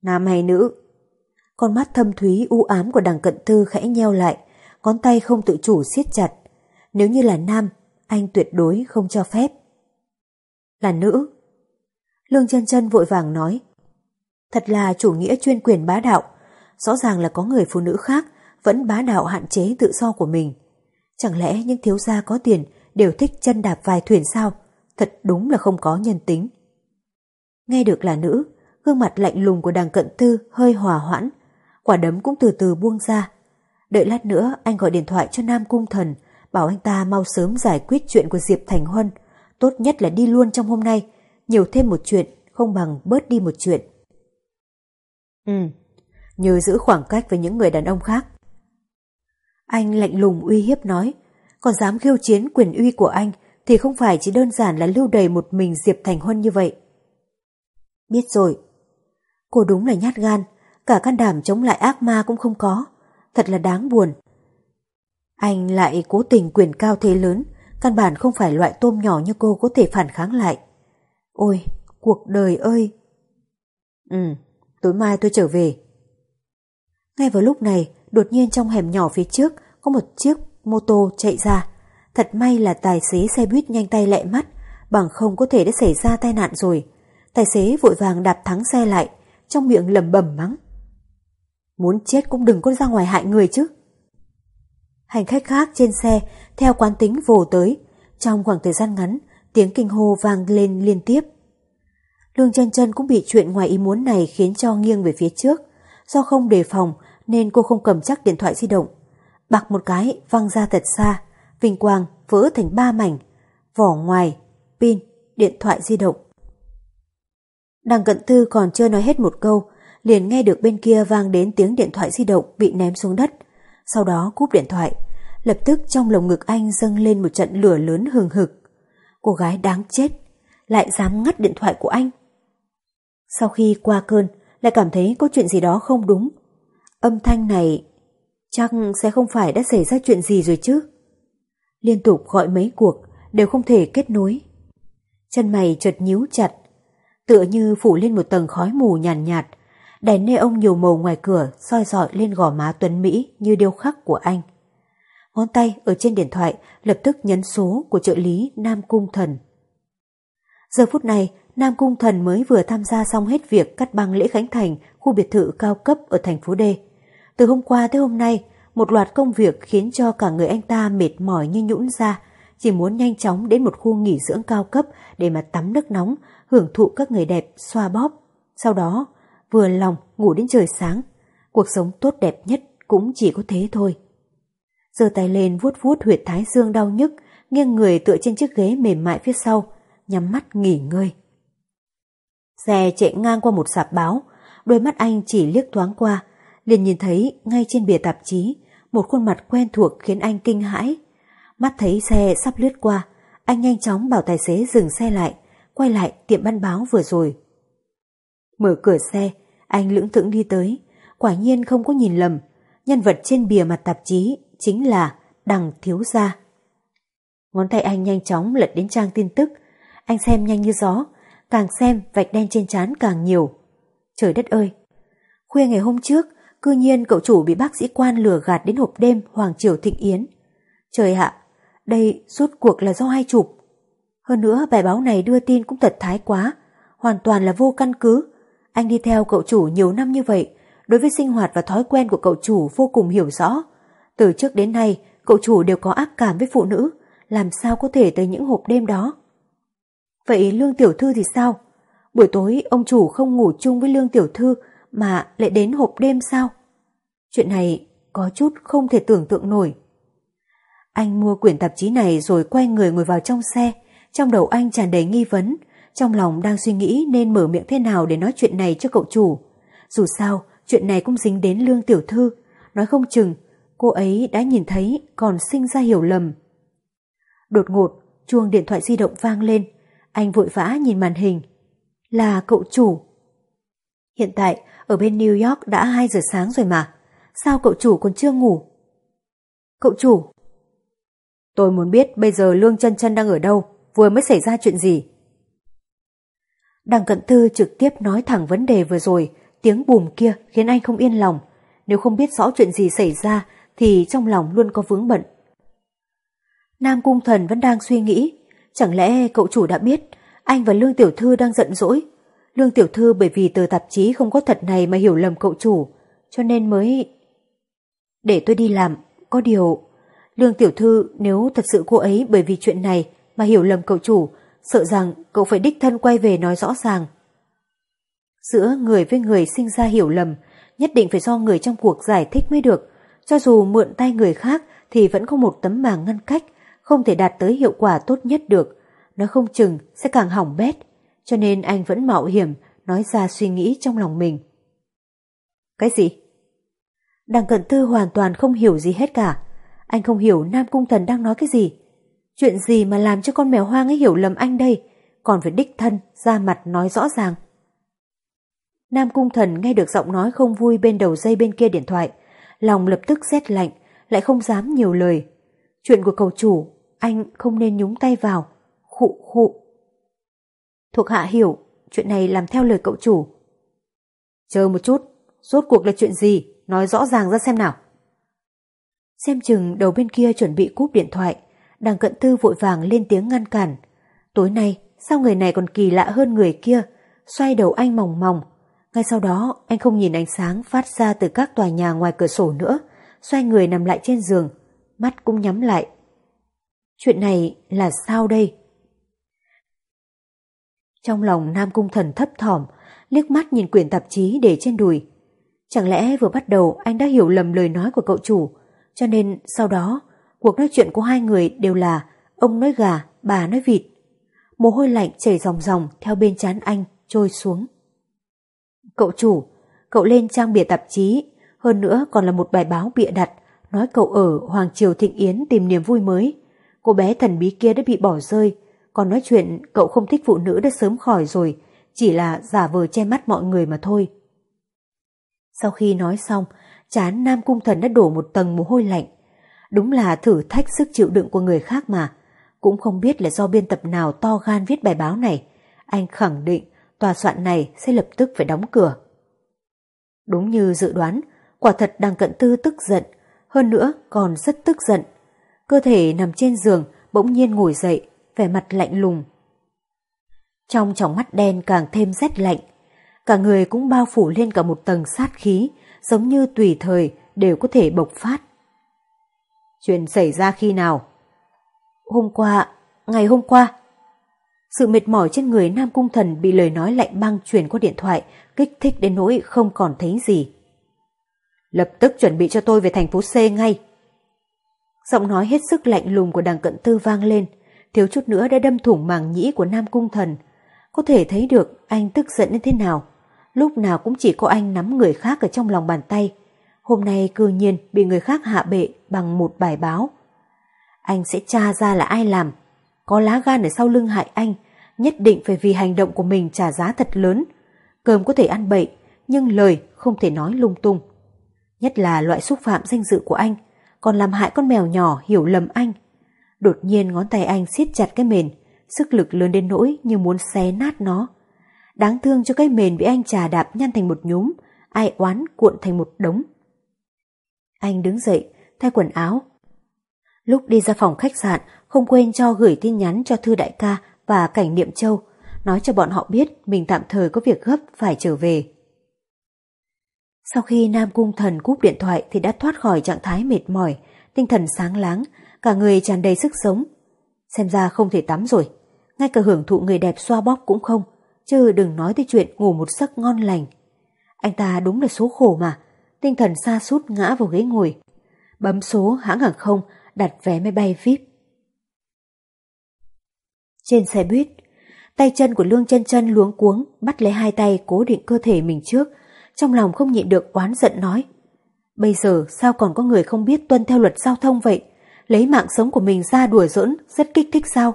Speaker 1: Nam hay nữ? Con mắt thâm thúy u ám của đằng cận tư khẽ nheo lại, ngón tay không tự chủ siết chặt. Nếu như là nam, anh tuyệt đối không cho phép. Là nữ. Lương chân chân vội vàng nói. Thật là chủ nghĩa chuyên quyền bá đạo, rõ ràng là có người phụ nữ khác vẫn bá đạo hạn chế tự do của mình. Chẳng lẽ những thiếu gia có tiền đều thích chân đạp vài thuyền sao? Thật đúng là không có nhân tính. Nghe được là nữ, gương mặt lạnh lùng của đằng cận tư hơi hòa hoãn, quả đấm cũng từ từ buông ra. Đợi lát nữa anh gọi điện thoại cho Nam Cung Thần, bảo anh ta mau sớm giải quyết chuyện của Diệp Thành Huân. Tốt nhất là đi luôn trong hôm nay, nhiều thêm một chuyện, không bằng bớt đi một chuyện. Ừ, nhớ giữ khoảng cách với những người đàn ông khác. Anh lạnh lùng uy hiếp nói, còn dám khiêu chiến quyền uy của anh thì không phải chỉ đơn giản là lưu đầy một mình Diệp Thành Huân như vậy. Biết rồi. Cô đúng là nhát gan, cả can đảm chống lại ác ma cũng không có. Thật là đáng buồn. Anh lại cố tình quyền cao thế lớn, căn bản không phải loại tôm nhỏ như cô có thể phản kháng lại. Ôi, cuộc đời ơi! Ừ, tối mai tôi trở về. Ngay vào lúc này, đột nhiên trong hẻm nhỏ phía trước có một chiếc mô tô chạy ra. Thật may là tài xế xe buýt nhanh tay lẹ mắt, bằng không có thể đã xảy ra tai nạn rồi. Tài xế vội vàng đạp thắng xe lại, trong miệng lầm bầm mắng. Muốn chết cũng đừng có ra ngoài hại người chứ. Hành khách khác trên xe theo quán tính vồ tới, trong khoảng thời gian ngắn, tiếng kinh hô vang lên liên tiếp. Lương chân chân cũng bị chuyện ngoài ý muốn này khiến cho nghiêng về phía trước. Do không đề phòng nên cô không cầm chắc điện thoại di động. Bạc một cái văng ra thật xa, vinh quang vỡ thành ba mảnh, vỏ ngoài, pin, điện thoại di động. Đằng cận tư còn chưa nói hết một câu, liền nghe được bên kia vang đến tiếng điện thoại di động bị ném xuống đất. Sau đó cúp điện thoại, lập tức trong lồng ngực anh dâng lên một trận lửa lớn hừng hực. Cô gái đáng chết, lại dám ngắt điện thoại của anh. Sau khi qua cơn, lại cảm thấy có chuyện gì đó không đúng. Âm thanh này chắc sẽ không phải đã xảy ra chuyện gì rồi chứ. Liên tục gọi mấy cuộc đều không thể kết nối. Chân mày chợt nhíu chặt, tựa như phủ lên một tầng khói mù nhàn nhạt, nhạt, đèn nê ông nhiều màu ngoài cửa soi dọi lên gò má tuấn Mỹ như điêu khắc của anh. Ngón tay ở trên điện thoại lập tức nhấn số của trợ lý Nam Cung Thần. Giờ phút này, Nam Cung Thần mới vừa tham gia xong hết việc cắt băng lễ khánh thành khu biệt thự cao cấp ở thành phố D. Từ hôm qua tới hôm nay, một loạt công việc khiến cho cả người anh ta mệt mỏi như nhũn ra, chỉ muốn nhanh chóng đến một khu nghỉ dưỡng cao cấp để mà tắm nước nóng, hưởng thụ các người đẹp xoa bóp. Sau đó, vừa lòng ngủ đến trời sáng. Cuộc sống tốt đẹp nhất cũng chỉ có thế thôi. giơ tay lên vuốt vuốt huyệt thái dương đau nhức, nghiêng người tựa trên chiếc ghế mềm mại phía sau, nhắm mắt nghỉ ngơi. Xe chạy ngang qua một sạp báo, đôi mắt anh chỉ liếc thoáng qua, liền nhìn thấy ngay trên bìa tạp chí một khuôn mặt quen thuộc khiến anh kinh hãi. Mắt thấy xe sắp lướt qua, anh nhanh chóng bảo tài xế dừng xe lại, quay lại tiệm băn báo vừa rồi. Mở cửa xe, anh lưỡng thững đi tới, quả nhiên không có nhìn lầm, nhân vật trên bìa mặt tạp chí chính là Đằng Thiếu Gia. Ngón tay anh nhanh chóng lật đến trang tin tức, anh xem nhanh như gió, càng xem vạch đen trên trán càng nhiều. Trời đất ơi! Khuya ngày hôm trước, cư nhiên cậu chủ bị bác sĩ quan lừa gạt đến hộp đêm Hoàng Triều Thịnh Yến. Trời ạ, đây suốt cuộc là do ai chụp. Hơn nữa bài báo này đưa tin cũng thật thái quá, hoàn toàn là vô căn cứ. Anh đi theo cậu chủ nhiều năm như vậy, đối với sinh hoạt và thói quen của cậu chủ vô cùng hiểu rõ. Từ trước đến nay, cậu chủ đều có ác cảm với phụ nữ, làm sao có thể tới những hộp đêm đó. Vậy Lương Tiểu Thư thì sao? Buổi tối ông chủ không ngủ chung với Lương Tiểu Thư mà lại đến hộp đêm sao? Chuyện này có chút không thể tưởng tượng nổi. Anh mua quyển tạp chí này rồi quay người ngồi vào trong xe, trong đầu anh tràn đầy nghi vấn, trong lòng đang suy nghĩ nên mở miệng thế nào để nói chuyện này cho cậu chủ. Dù sao, chuyện này cũng dính đến lương tiểu thư, nói không chừng cô ấy đã nhìn thấy còn sinh ra hiểu lầm. Đột ngột, chuông điện thoại di động vang lên, anh vội vã nhìn màn hình. Là cậu chủ. Hiện tại, ở bên New York đã 2 giờ sáng rồi mà, sao cậu chủ còn chưa ngủ? Cậu chủ. Tôi muốn biết bây giờ Lương chân chân đang ở đâu, vừa mới xảy ra chuyện gì. Đằng cận tư trực tiếp nói thẳng vấn đề vừa rồi, tiếng bùm kia khiến anh không yên lòng. Nếu không biết rõ chuyện gì xảy ra thì trong lòng luôn có vướng bận. Nam Cung Thần vẫn đang suy nghĩ, chẳng lẽ cậu chủ đã biết anh và Lương Tiểu Thư đang giận dỗi. Lương Tiểu Thư bởi vì tờ tạp chí không có thật này mà hiểu lầm cậu chủ, cho nên mới... Để tôi đi làm, có điều... Lương Tiểu Thư nếu thật sự cô ấy bởi vì chuyện này mà hiểu lầm cậu chủ, sợ rằng cậu phải đích thân quay về nói rõ ràng. Giữa người với người sinh ra hiểu lầm, nhất định phải do người trong cuộc giải thích mới được. Cho dù mượn tay người khác thì vẫn có một tấm màng ngăn cách, không thể đạt tới hiệu quả tốt nhất được. Nó không chừng sẽ càng hỏng bét, cho nên anh vẫn mạo hiểm nói ra suy nghĩ trong lòng mình. Cái gì? Đằng cận tư hoàn toàn không hiểu gì hết cả. Anh không hiểu Nam Cung Thần đang nói cái gì. Chuyện gì mà làm cho con mèo hoang ấy hiểu lầm anh đây, còn phải đích thân ra mặt nói rõ ràng. Nam Cung Thần nghe được giọng nói không vui bên đầu dây bên kia điện thoại, lòng lập tức rét lạnh, lại không dám nhiều lời. Chuyện của cầu chủ, anh không nên nhúng tay vào. Khụ khụ. Thuộc hạ hiểu, chuyện này làm theo lời cậu chủ. Chờ một chút, rốt cuộc là chuyện gì, nói rõ ràng ra xem nào. Xem chừng đầu bên kia chuẩn bị cúp điện thoại, đằng cận tư vội vàng lên tiếng ngăn cản. Tối nay, sao người này còn kỳ lạ hơn người kia, xoay đầu anh mỏng mỏng. Ngay sau đó, anh không nhìn ánh sáng phát ra từ các tòa nhà ngoài cửa sổ nữa, xoay người nằm lại trên giường, mắt cũng nhắm lại. Chuyện này là sao đây? Trong lòng Nam Cung Thần thấp thỏm, liếc mắt nhìn quyển tạp chí để trên đùi. Chẳng lẽ vừa bắt đầu anh đã hiểu lầm lời nói của cậu chủ, cho nên sau đó cuộc nói chuyện của hai người đều là ông nói gà, bà nói vịt. Mồ hôi lạnh chảy ròng ròng theo bên trán anh trôi xuống. Cậu chủ, cậu lên trang bìa tạp chí, hơn nữa còn là một bài báo bịa đặt, nói cậu ở Hoàng Triều Thịnh Yến tìm niềm vui mới. Cô bé thần bí kia đã bị bỏ rơi, còn nói chuyện cậu không thích phụ nữ đã sớm khỏi rồi, chỉ là giả vờ che mắt mọi người mà thôi. Sau khi nói xong, chán Nam Cung Thần đã đổ một tầng mồ hôi lạnh. Đúng là thử thách sức chịu đựng của người khác mà. Cũng không biết là do biên tập nào to gan viết bài báo này. Anh khẳng định tòa soạn này sẽ lập tức phải đóng cửa. Đúng như dự đoán, quả thật đang cận tư tức giận, hơn nữa còn rất tức giận. Cơ thể nằm trên giường bỗng nhiên ngồi dậy, vẻ mặt lạnh lùng. Trong tròng mắt đen càng thêm rét lạnh, cả người cũng bao phủ lên cả một tầng sát khí, giống như tùy thời đều có thể bộc phát. Chuyện xảy ra khi nào? Hôm qua, ngày hôm qua. Sự mệt mỏi trên người Nam Cung Thần bị lời nói lạnh băng truyền qua điện thoại, kích thích đến nỗi không còn thấy gì. Lập tức chuẩn bị cho tôi về thành phố C ngay. Giọng nói hết sức lạnh lùng của đằng cận tư vang lên, thiếu chút nữa đã đâm thủng màng nhĩ của Nam Cung Thần. Có thể thấy được anh tức giận như thế nào. Lúc nào cũng chỉ có anh nắm người khác ở trong lòng bàn tay. Hôm nay cư nhiên bị người khác hạ bệ bằng một bài báo. Anh sẽ tra ra là ai làm. Có lá gan ở sau lưng hại anh, nhất định phải vì hành động của mình trả giá thật lớn. Cơm có thể ăn bậy, nhưng lời không thể nói lung tung. Nhất là loại xúc phạm danh dự của anh, còn làm hại con mèo nhỏ hiểu lầm anh. Đột nhiên ngón tay anh siết chặt cái mền, sức lực lớn đến nỗi như muốn xé nát nó. Đáng thương cho cái mền bị anh trà đạp nhăn thành một nhúm, ai oán cuộn thành một đống. Anh đứng dậy, thay quần áo. Lúc đi ra phòng khách sạn, không quên cho gửi tin nhắn cho Thư Đại ca và Cảnh Niệm Châu, nói cho bọn họ biết mình tạm thời có việc gấp phải trở về. Sau khi Nam Cung Thần cúp điện thoại thì đã thoát khỏi trạng thái mệt mỏi, tinh thần sáng láng, cả người tràn đầy sức sống. Xem ra không thể tắm rồi, ngay cả hưởng thụ người đẹp xoa bóp cũng không, chứ đừng nói tới chuyện ngủ một giấc ngon lành. Anh ta đúng là số khổ mà, tinh thần xa sút ngã vào ghế ngồi. Bấm số hãng hàng không, đặt vé máy bay VIP. Trên xe buýt, tay chân của Lương chân chân luống cuống, bắt lấy hai tay cố định cơ thể mình trước, trong lòng không nhịn được oán giận nói. Bây giờ sao còn có người không biết tuân theo luật giao thông vậy? Lấy mạng sống của mình ra đùa giỡn, rất kích thích sao?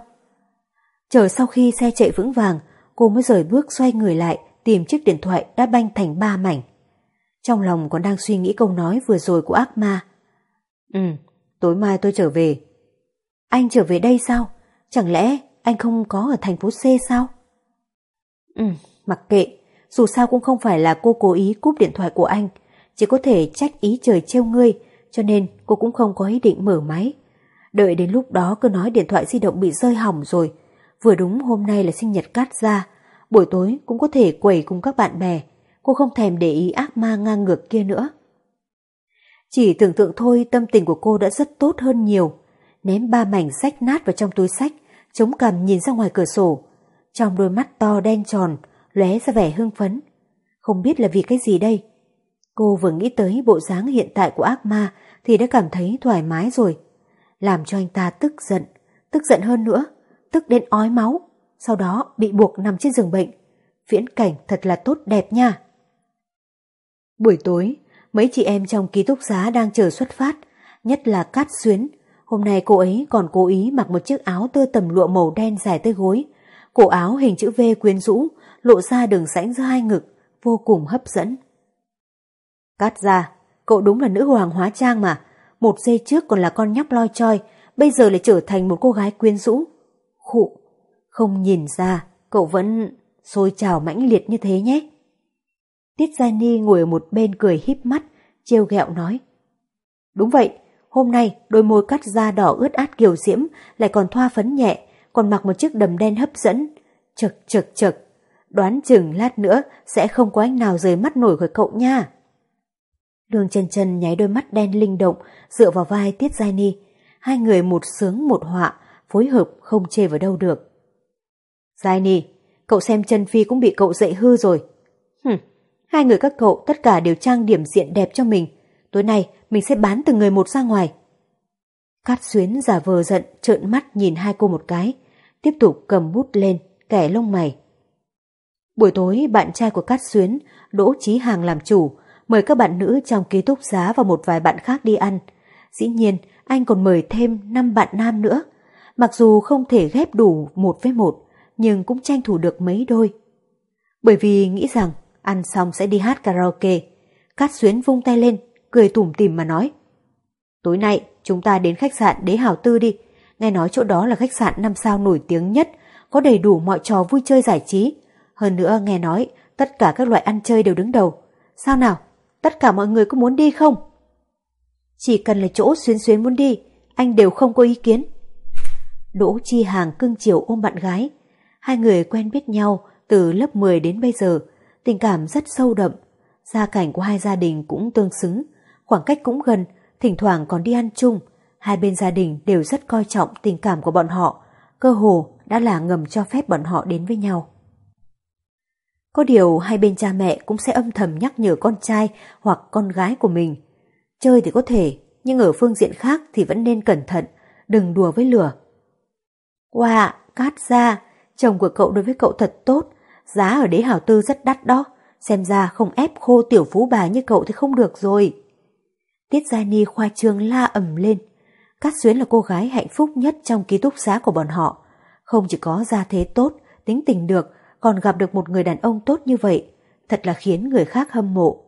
Speaker 1: Chờ sau khi xe chạy vững vàng, cô mới rời bước xoay người lại, tìm chiếc điện thoại đã banh thành ba mảnh. Trong lòng còn đang suy nghĩ câu nói vừa rồi của ác ma. Ừ, tối mai tôi trở về. Anh trở về đây sao? Chẳng lẽ anh không có ở thành phố C sao? Ừ, mặc kệ, dù sao cũng không phải là cô cố ý cúp điện thoại của anh, chỉ có thể trách ý trời trêu ngươi, cho nên cô cũng không có ý định mở máy. Đợi đến lúc đó cứ nói điện thoại di động bị rơi hỏng rồi, vừa đúng hôm nay là sinh nhật cát ra, buổi tối cũng có thể quẩy cùng các bạn bè, cô không thèm để ý ác ma ngang ngược kia nữa. Chỉ tưởng tượng thôi tâm tình của cô đã rất tốt hơn nhiều, ném ba mảnh sách nát vào trong túi sách, chống cằm nhìn ra ngoài cửa sổ, trong đôi mắt to đen tròn, lóe ra vẻ hưng phấn. Không biết là vì cái gì đây? Cô vừa nghĩ tới bộ dáng hiện tại của ác ma thì đã cảm thấy thoải mái rồi. Làm cho anh ta tức giận, tức giận hơn nữa, tức đến ói máu, sau đó bị buộc nằm trên giường bệnh. Viễn cảnh thật là tốt đẹp nha. Buổi tối, mấy chị em trong ký túc xá đang chờ xuất phát, nhất là Cát Xuyến. Hôm nay cô ấy còn cố ý mặc một chiếc áo tơ tầm lụa màu đen dài tới gối. Cổ áo hình chữ V quyến rũ, lộ ra đường rãnh giữa hai ngực, vô cùng hấp dẫn. Cát ra, cậu đúng là nữ hoàng hóa trang mà. Một giây trước còn là con nhóc loi choi, bây giờ lại trở thành một cô gái quyến rũ. Khụ, không nhìn ra, cậu vẫn sôi trào mãnh liệt như thế nhé. Tiết Gia Ni ngồi ở một bên cười híp mắt, trêu ghẹo nói. Đúng vậy, hôm nay đôi môi cắt da đỏ ướt át kiều diễm, lại còn thoa phấn nhẹ, còn mặc một chiếc đầm đen hấp dẫn. Chật chật chật, đoán chừng lát nữa sẽ không có anh nào rời mắt nổi khỏi cậu nha. Lương chân chân nháy đôi mắt đen linh động dựa vào vai Tiết Giai Ni. Hai người một sướng một họa, phối hợp không chê vào đâu được. Giai Ni, cậu xem chân Phi cũng bị cậu dạy hư rồi. Hừm, hai người các cậu tất cả đều trang điểm diện đẹp cho mình. Tối nay mình sẽ bán từng người một ra ngoài. Cát xuyến giả vờ giận trợn mắt nhìn hai cô một cái, tiếp tục cầm bút lên, kẻ lông mày. Buổi tối bạn trai của Cát xuyến, Đỗ Chí Hàng làm chủ, mời các bạn nữ trong ký túc xá và một vài bạn khác đi ăn. Dĩ nhiên, anh còn mời thêm 5 bạn nam nữa. Mặc dù không thể ghép đủ một với một, nhưng cũng tranh thủ được mấy đôi. Bởi vì nghĩ rằng ăn xong sẽ đi hát karaoke. Cát Xuyến vung tay lên, cười tủm tỉm mà nói. Tối nay chúng ta đến khách sạn Đế Hào Tư đi. Nghe nói chỗ đó là khách sạn năm sao nổi tiếng nhất, có đầy đủ mọi trò vui chơi giải trí. Hơn nữa nghe nói tất cả các loại ăn chơi đều đứng đầu. Sao nào, tất cả mọi người có muốn đi không? Chỉ cần là chỗ xuyến xuyến muốn đi, anh đều không có ý kiến. Đỗ Chi Hàng cưng chiều ôm bạn gái. Hai người quen biết nhau từ lớp 10 đến bây giờ, tình cảm rất sâu đậm. Gia cảnh của hai gia đình cũng tương xứng, khoảng cách cũng gần, thỉnh thoảng còn đi ăn chung. Hai bên gia đình đều rất coi trọng tình cảm của bọn họ, cơ hồ đã là ngầm cho phép bọn họ đến với nhau. Có điều hai bên cha mẹ cũng sẽ âm thầm nhắc nhở con trai hoặc con gái của mình. Chơi thì có thể, nhưng ở phương diện khác thì vẫn nên cẩn thận, đừng đùa với lửa. Wow, cát ra, chồng của cậu đối với cậu thật tốt, giá ở đế hảo tư rất đắt đó, xem ra không ép khô tiểu phú bà như cậu thì không được rồi. Tiết Gia Ni khoa trương la ầm lên. Cát Xuyến là cô gái hạnh phúc nhất trong ký túc xá của bọn họ. Không chỉ có gia thế tốt, tính tình được, còn gặp được một người đàn ông tốt như vậy, thật là khiến người khác hâm mộ.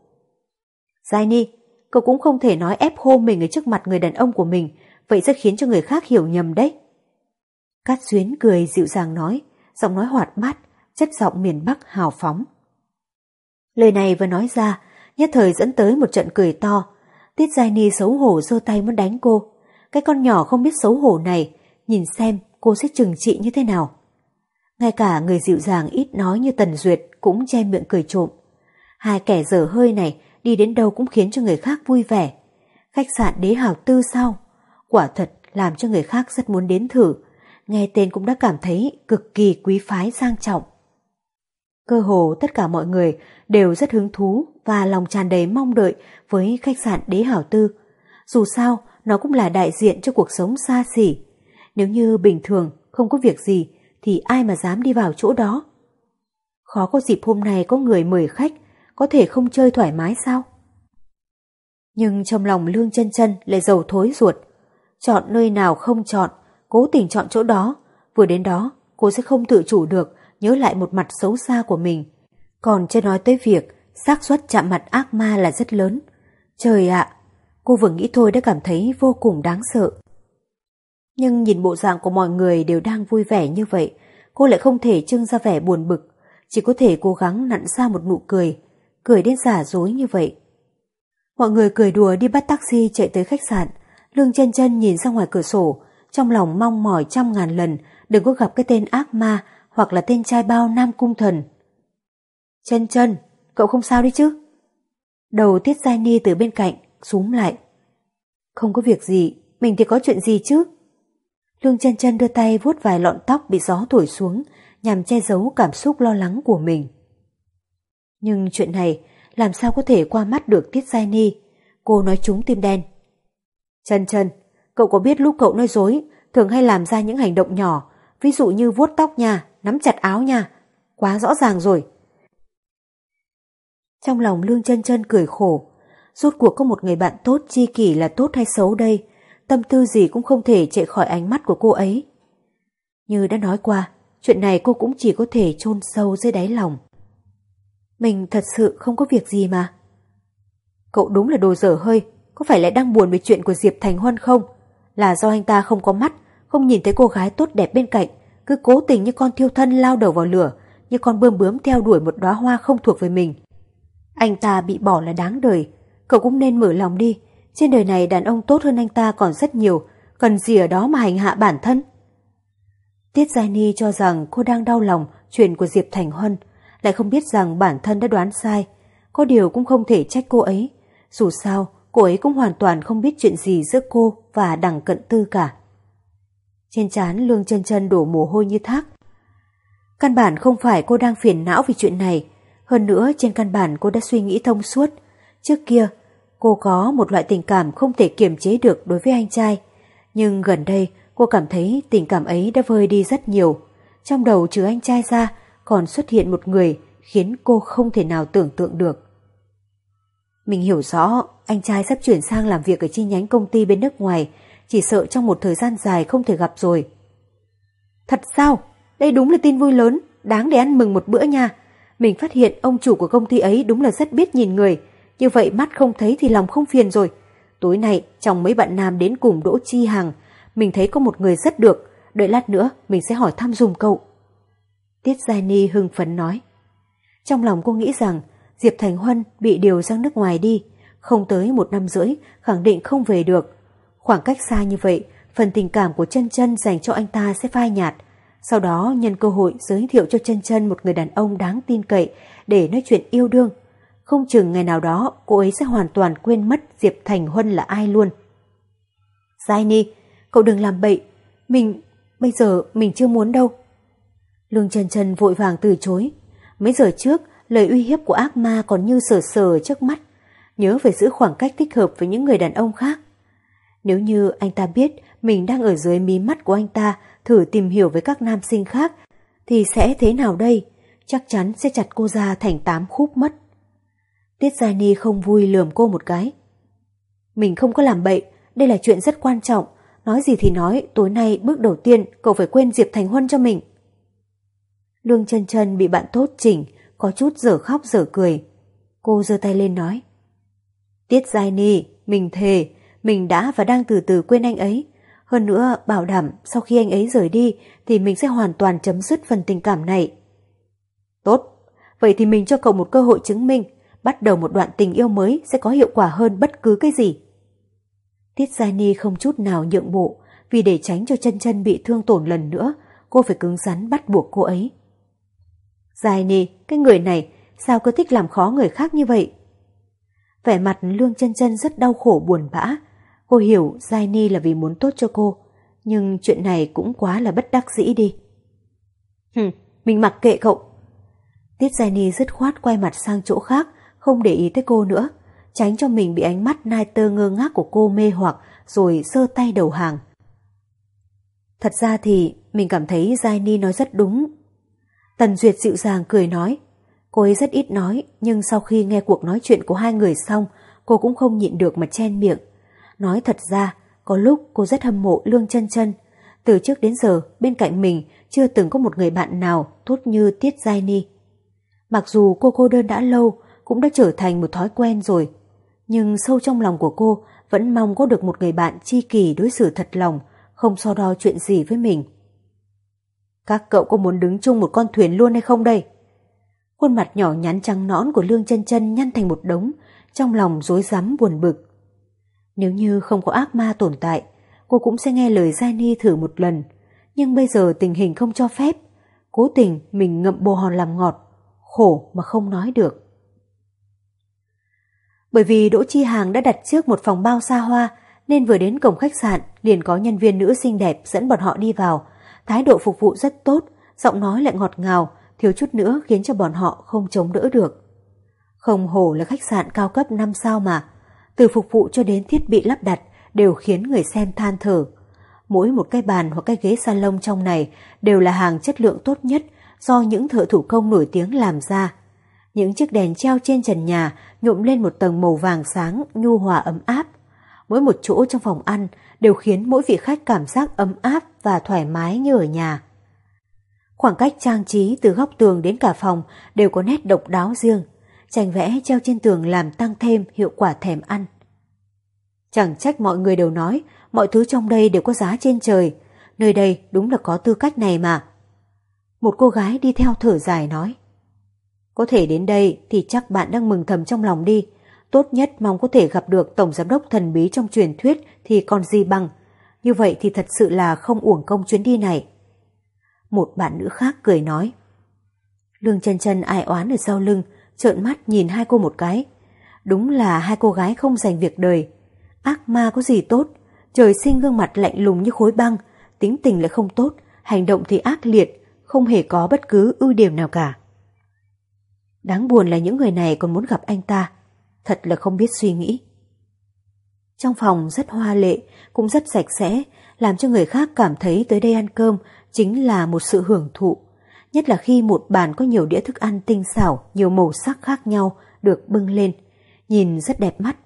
Speaker 1: Giai Ni, cậu cũng không thể nói ép hô mình ở trước mặt người đàn ông của mình, vậy sẽ khiến cho người khác hiểu nhầm đấy. Cát Xuyến cười dịu dàng nói, giọng nói hoạt bát, chất giọng miền Bắc hào phóng. Lời này vừa nói ra, nhất thời dẫn tới một trận cười to. Tiết Giai Ni xấu hổ giơ tay muốn đánh cô. Cái con nhỏ không biết xấu hổ này, nhìn xem cô sẽ trừng trị như thế nào. Ngay cả người dịu dàng ít nói như Tần Duyệt cũng che miệng cười trộm. Hai kẻ dở hơi này đi đến đâu cũng khiến cho người khác vui vẻ. Khách sạn đế hào tư sao? Quả thật làm cho người khác rất muốn đến thử. Nghe tên cũng đã cảm thấy cực kỳ quý phái sang trọng. Cơ hồ tất cả mọi người đều rất hứng thú và lòng tràn đầy mong đợi với khách sạn Đế Hảo Tư. Dù sao, nó cũng là đại diện cho cuộc sống xa xỉ. Nếu như bình thường không có việc gì thì ai mà dám đi vào chỗ đó. Khó có dịp hôm nay có người mời khách, có thể không chơi thoải mái sao? Nhưng trong lòng Lương chân chân lại dầu thối ruột. Chọn nơi nào không chọn, cố tình chọn chỗ đó. Vừa đến đó, cô sẽ không tự chủ được nhớ lại một mặt xấu xa của mình. Còn chưa nói tới việc xác suất chạm mặt ác ma là rất lớn. Trời ạ, cô vừa nghĩ thôi đã cảm thấy vô cùng đáng sợ. Nhưng nhìn bộ dạng của mọi người đều đang vui vẻ như vậy, cô lại không thể trưng ra vẻ buồn bực, chỉ có thể cố gắng nặn ra một nụ cười, cười đến giả dối như vậy. Mọi người cười đùa đi bắt taxi chạy tới khách sạn, lương chân chân nhìn ra ngoài cửa sổ, trong lòng mong mỏi trăm ngàn lần đừng có gặp cái tên ác ma hoặc là tên trai bao nam cung thần. Chân chân, cậu không sao đi chứ? Đầu Tiết Giai Ni từ bên cạnh, xuống lại. Không có việc gì, mình thì có chuyện gì chứ? Lương chân chân đưa tay vuốt vài lọn tóc bị gió thổi xuống nhằm che giấu cảm xúc lo lắng của mình. Nhưng chuyện này làm sao có thể qua mắt được Tiết Giai Ni? Cô nói trúng tim đen. Chân chân, cậu có biết lúc cậu nói dối thường hay làm ra những hành động nhỏ ví dụ như vuốt tóc nha, nắm chặt áo nha. Quá rõ ràng rồi. Trong lòng Lương chân chân cười khổ. Rốt cuộc có một người bạn tốt chi kỷ là tốt hay xấu đây? Tâm tư gì cũng không thể chạy khỏi ánh mắt của cô ấy. Như đã nói qua, chuyện này cô cũng chỉ có thể chôn sâu dưới đáy lòng. Mình thật sự không có việc gì mà. Cậu đúng là đồ dở hơi, có phải lại đang buồn về chuyện của Diệp Thành Huân không? Là do anh ta không có mắt, không nhìn thấy cô gái tốt đẹp bên cạnh, cứ cố tình như con thiêu thân lao đầu vào lửa, như con bươm bướm theo đuổi một đóa hoa không thuộc về mình. Anh ta bị bỏ là đáng đời, cậu cũng nên mở lòng đi, trên đời này đàn ông tốt hơn anh ta còn rất nhiều, cần gì ở đó mà hành hạ bản thân. Tiết Giai Ni cho rằng cô đang đau lòng chuyện của Diệp Thành Huân, lại không biết rằng bản thân đã đoán sai. Có điều cũng không thể trách cô ấy. Dù sao, cô ấy cũng hoàn toàn không biết chuyện gì giữa cô và đằng cận tư cả. Trên trán lương chân chân đổ mồ hôi như thác. Căn bản không phải cô đang phiền não vì chuyện này. Hơn nữa trên căn bản cô đã suy nghĩ thông suốt. Trước kia, cô có một loại tình cảm không thể kiềm chế được đối với anh trai. Nhưng gần đây cô cảm thấy tình cảm ấy đã vơi đi rất nhiều. Trong đầu trừ anh trai ra còn xuất hiện một người khiến cô không thể nào tưởng tượng được. Mình hiểu rõ anh trai sắp chuyển sang làm việc ở chi nhánh công ty bên nước ngoài, chỉ sợ trong một thời gian dài không thể gặp rồi. Thật sao? Đây đúng là tin vui lớn, đáng để ăn mừng một bữa nha. Mình phát hiện ông chủ của công ty ấy đúng là rất biết nhìn người, như vậy mắt không thấy thì lòng không phiền rồi. Tối nay, trong mấy bạn nam đến cùng Đỗ Chi Hằng, mình thấy có một người rất được, đợi lát nữa mình sẽ hỏi thăm dùm cậu. Tiết Giai Ni hưng phấn nói. Trong lòng cô nghĩ rằng Diệp Thành Huân bị điều sang nước ngoài đi, không tới một năm rưỡi khẳng định không về được. Khoảng cách xa như vậy, phần tình cảm của chân chân dành cho anh ta sẽ phai nhạt. Sau đó nhân cơ hội giới thiệu cho chân chân một người đàn ông đáng tin cậy để nói chuyện yêu đương. Không chừng ngày nào đó cô ấy sẽ hoàn toàn quên mất Diệp Thành Huân là ai luôn. Giai Ni, cậu đừng làm bậy. Mình, bây giờ mình chưa muốn đâu. Lương Trần Trần vội vàng từ chối. Mấy giờ trước, lời uy hiếp của ác ma còn như sờ sờ trước mắt. Nhớ phải giữ khoảng cách thích hợp với những người đàn ông khác. Nếu như anh ta biết mình đang ở dưới mí mắt của anh ta thử tìm hiểu với các nam sinh khác, thì sẽ thế nào đây? Chắc chắn sẽ chặt cô ra thành tám khúc mất. Tiết Giai Ni không vui lườm cô một cái. Mình không có làm bậy, đây là chuyện rất quan trọng. Nói gì thì nói, tối nay bước đầu tiên cậu phải quên Diệp Thành Huân cho mình. Lương chân chân bị bạn tốt chỉnh, có chút dở khóc dở cười. Cô giơ tay lên nói. Tiết Giai Ni, mình thề, mình đã và đang từ từ quên anh ấy. Hơn nữa, bảo đảm sau khi anh ấy rời đi thì mình sẽ hoàn toàn chấm dứt phần tình cảm này. Tốt, vậy thì mình cho cậu một cơ hội chứng minh bắt đầu một đoạn tình yêu mới sẽ có hiệu quả hơn bất cứ cái gì. Tiết gia Ni không chút nào nhượng bộ vì để tránh cho chân chân bị thương tổn lần nữa cô phải cứng rắn bắt buộc cô ấy. gia Ni, cái người này sao cứ thích làm khó người khác như vậy? Vẻ mặt Lương chân chân rất đau khổ buồn bã. Cô hiểu gia Ni là vì muốn tốt cho cô, nhưng chuyện này cũng quá là bất đắc dĩ đi. hừ mình mặc kệ cậu. Tiết gia Ni dứt khoát quay mặt sang chỗ khác, không để ý tới cô nữa, tránh cho mình bị ánh mắt nai tơ ngơ ngác của cô mê hoặc rồi sơ tay đầu hàng. Thật ra thì mình cảm thấy Giai Ni nói rất đúng. Tần Duyệt dịu dàng cười nói, cô ấy rất ít nói nhưng sau khi nghe cuộc nói chuyện của hai người xong cô cũng không nhịn được mà chen miệng. Nói thật ra, có lúc cô rất hâm mộ Lương chân chân Từ trước đến giờ, bên cạnh mình chưa từng có một người bạn nào tốt như Tiết Giai Ni. Mặc dù cô cô đơn đã lâu, cũng đã trở thành một thói quen rồi. Nhưng sâu trong lòng của cô vẫn mong có được một người bạn chi kỳ đối xử thật lòng, không so đo chuyện gì với mình. Các cậu có muốn đứng chung một con thuyền luôn hay không đây? Khuôn mặt nhỏ nhắn trắng nõn của Lương chân chân nhăn thành một đống, trong lòng rối rắm buồn bực. Nếu như không có ác ma tồn tại, cô cũng sẽ nghe lời Giai Ni thử một lần. Nhưng bây giờ tình hình không cho phép. Cố tình mình ngậm bồ hòn làm ngọt, khổ mà không nói được. Bởi vì Đỗ Chi Hàng đã đặt trước một phòng bao xa hoa nên vừa đến cổng khách sạn liền có nhân viên nữ xinh đẹp dẫn bọn họ đi vào. Thái độ phục vụ rất tốt, giọng nói lại ngọt ngào, thiếu chút nữa khiến cho bọn họ không chống đỡ được. Không hổ là khách sạn cao cấp 5 sao mà, từ phục vụ cho đến thiết bị lắp đặt đều khiến người xem than thở. Mỗi một cái bàn hoặc cái ghế salon trong này đều là hàng chất lượng tốt nhất do những thợ thủ công nổi tiếng làm ra. Những chiếc đèn treo trên trần nhà nhuộm lên một tầng màu vàng sáng, nhu hòa ấm áp. Mỗi một chỗ trong phòng ăn đều khiến mỗi vị khách cảm giác ấm áp và thoải mái như ở nhà. Khoảng cách trang trí từ góc tường đến cả phòng đều có nét độc đáo riêng tranh vẽ treo trên tường làm tăng thêm hiệu quả thèm ăn. Chẳng trách mọi người đều nói mọi thứ trong đây đều có giá trên trời, nơi đây đúng là có tư cách này mà. Một cô gái đi theo thở dài nói có thể đến đây thì chắc bạn đang mừng thầm trong lòng đi, tốt nhất mong có thể gặp được tổng giám đốc thần bí trong truyền thuyết thì còn gì bằng, như vậy thì thật sự là không uổng công chuyến đi này. Một bạn nữ khác cười nói Lương chân chân ai oán ở sau lưng trợn mắt nhìn hai cô một cái. Đúng là hai cô gái không dành việc đời. Ác ma có gì tốt, trời sinh gương mặt lạnh lùng như khối băng, tính tình lại không tốt, hành động thì ác liệt, không hề có bất cứ ưu điểm nào cả. Đáng buồn là những người này còn muốn gặp anh ta, thật là không biết suy nghĩ. Trong phòng rất hoa lệ, cũng rất sạch sẽ, làm cho người khác cảm thấy tới đây ăn cơm chính là một sự hưởng thụ nhất là khi một bàn có nhiều đĩa thức ăn tinh xảo, nhiều màu sắc khác nhau được bưng lên, nhìn rất đẹp mắt.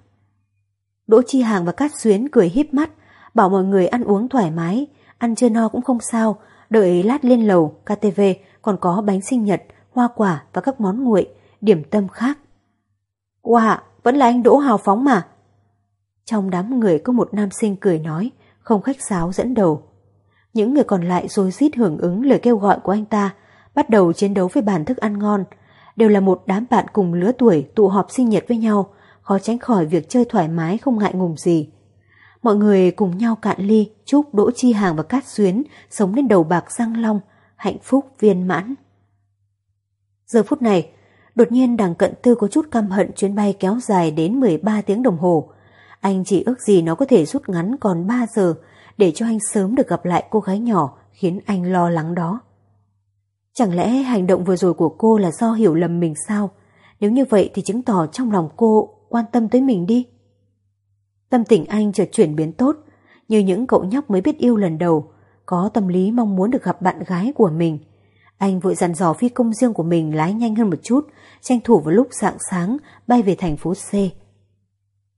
Speaker 1: Đỗ Chi Hàng và Cát Xuyến cười híp mắt, bảo mọi người ăn uống thoải mái, ăn chưa no cũng không sao, đợi lát lên lầu, KTV còn có bánh sinh nhật, hoa quả và các món nguội, điểm tâm khác. Wow, vẫn là anh Đỗ hào phóng mà. Trong đám người có một nam sinh cười nói, không khách sáo dẫn đầu. Những người còn lại rồi rít hưởng ứng lời kêu gọi của anh ta, bắt đầu chiến đấu với bàn thức ăn ngon, đều là một đám bạn cùng lứa tuổi tụ họp sinh nhật với nhau, khó tránh khỏi việc chơi thoải mái không ngại ngùng gì. Mọi người cùng nhau cạn ly chúc Đỗ Chi Hàng và Cát Xuyến sống lên đầu bạc răng long, hạnh phúc viên mãn. Giờ phút này, đột nhiên đằng cận tư có chút căm hận chuyến bay kéo dài đến 13 tiếng đồng hồ. Anh chỉ ước gì nó có thể rút ngắn còn 3 giờ để cho anh sớm được gặp lại cô gái nhỏ khiến anh lo lắng đó. Chẳng lẽ hành động vừa rồi của cô là do hiểu lầm mình sao? Nếu như vậy thì chứng tỏ trong lòng cô quan tâm tới mình đi. Tâm tình anh chợt chuyển biến tốt, như những cậu nhóc mới biết yêu lần đầu, có tâm lý mong muốn được gặp bạn gái của mình. Anh vội dặn dò phi công riêng của mình lái nhanh hơn một chút, tranh thủ vào lúc dạng sáng bay về thành phố C.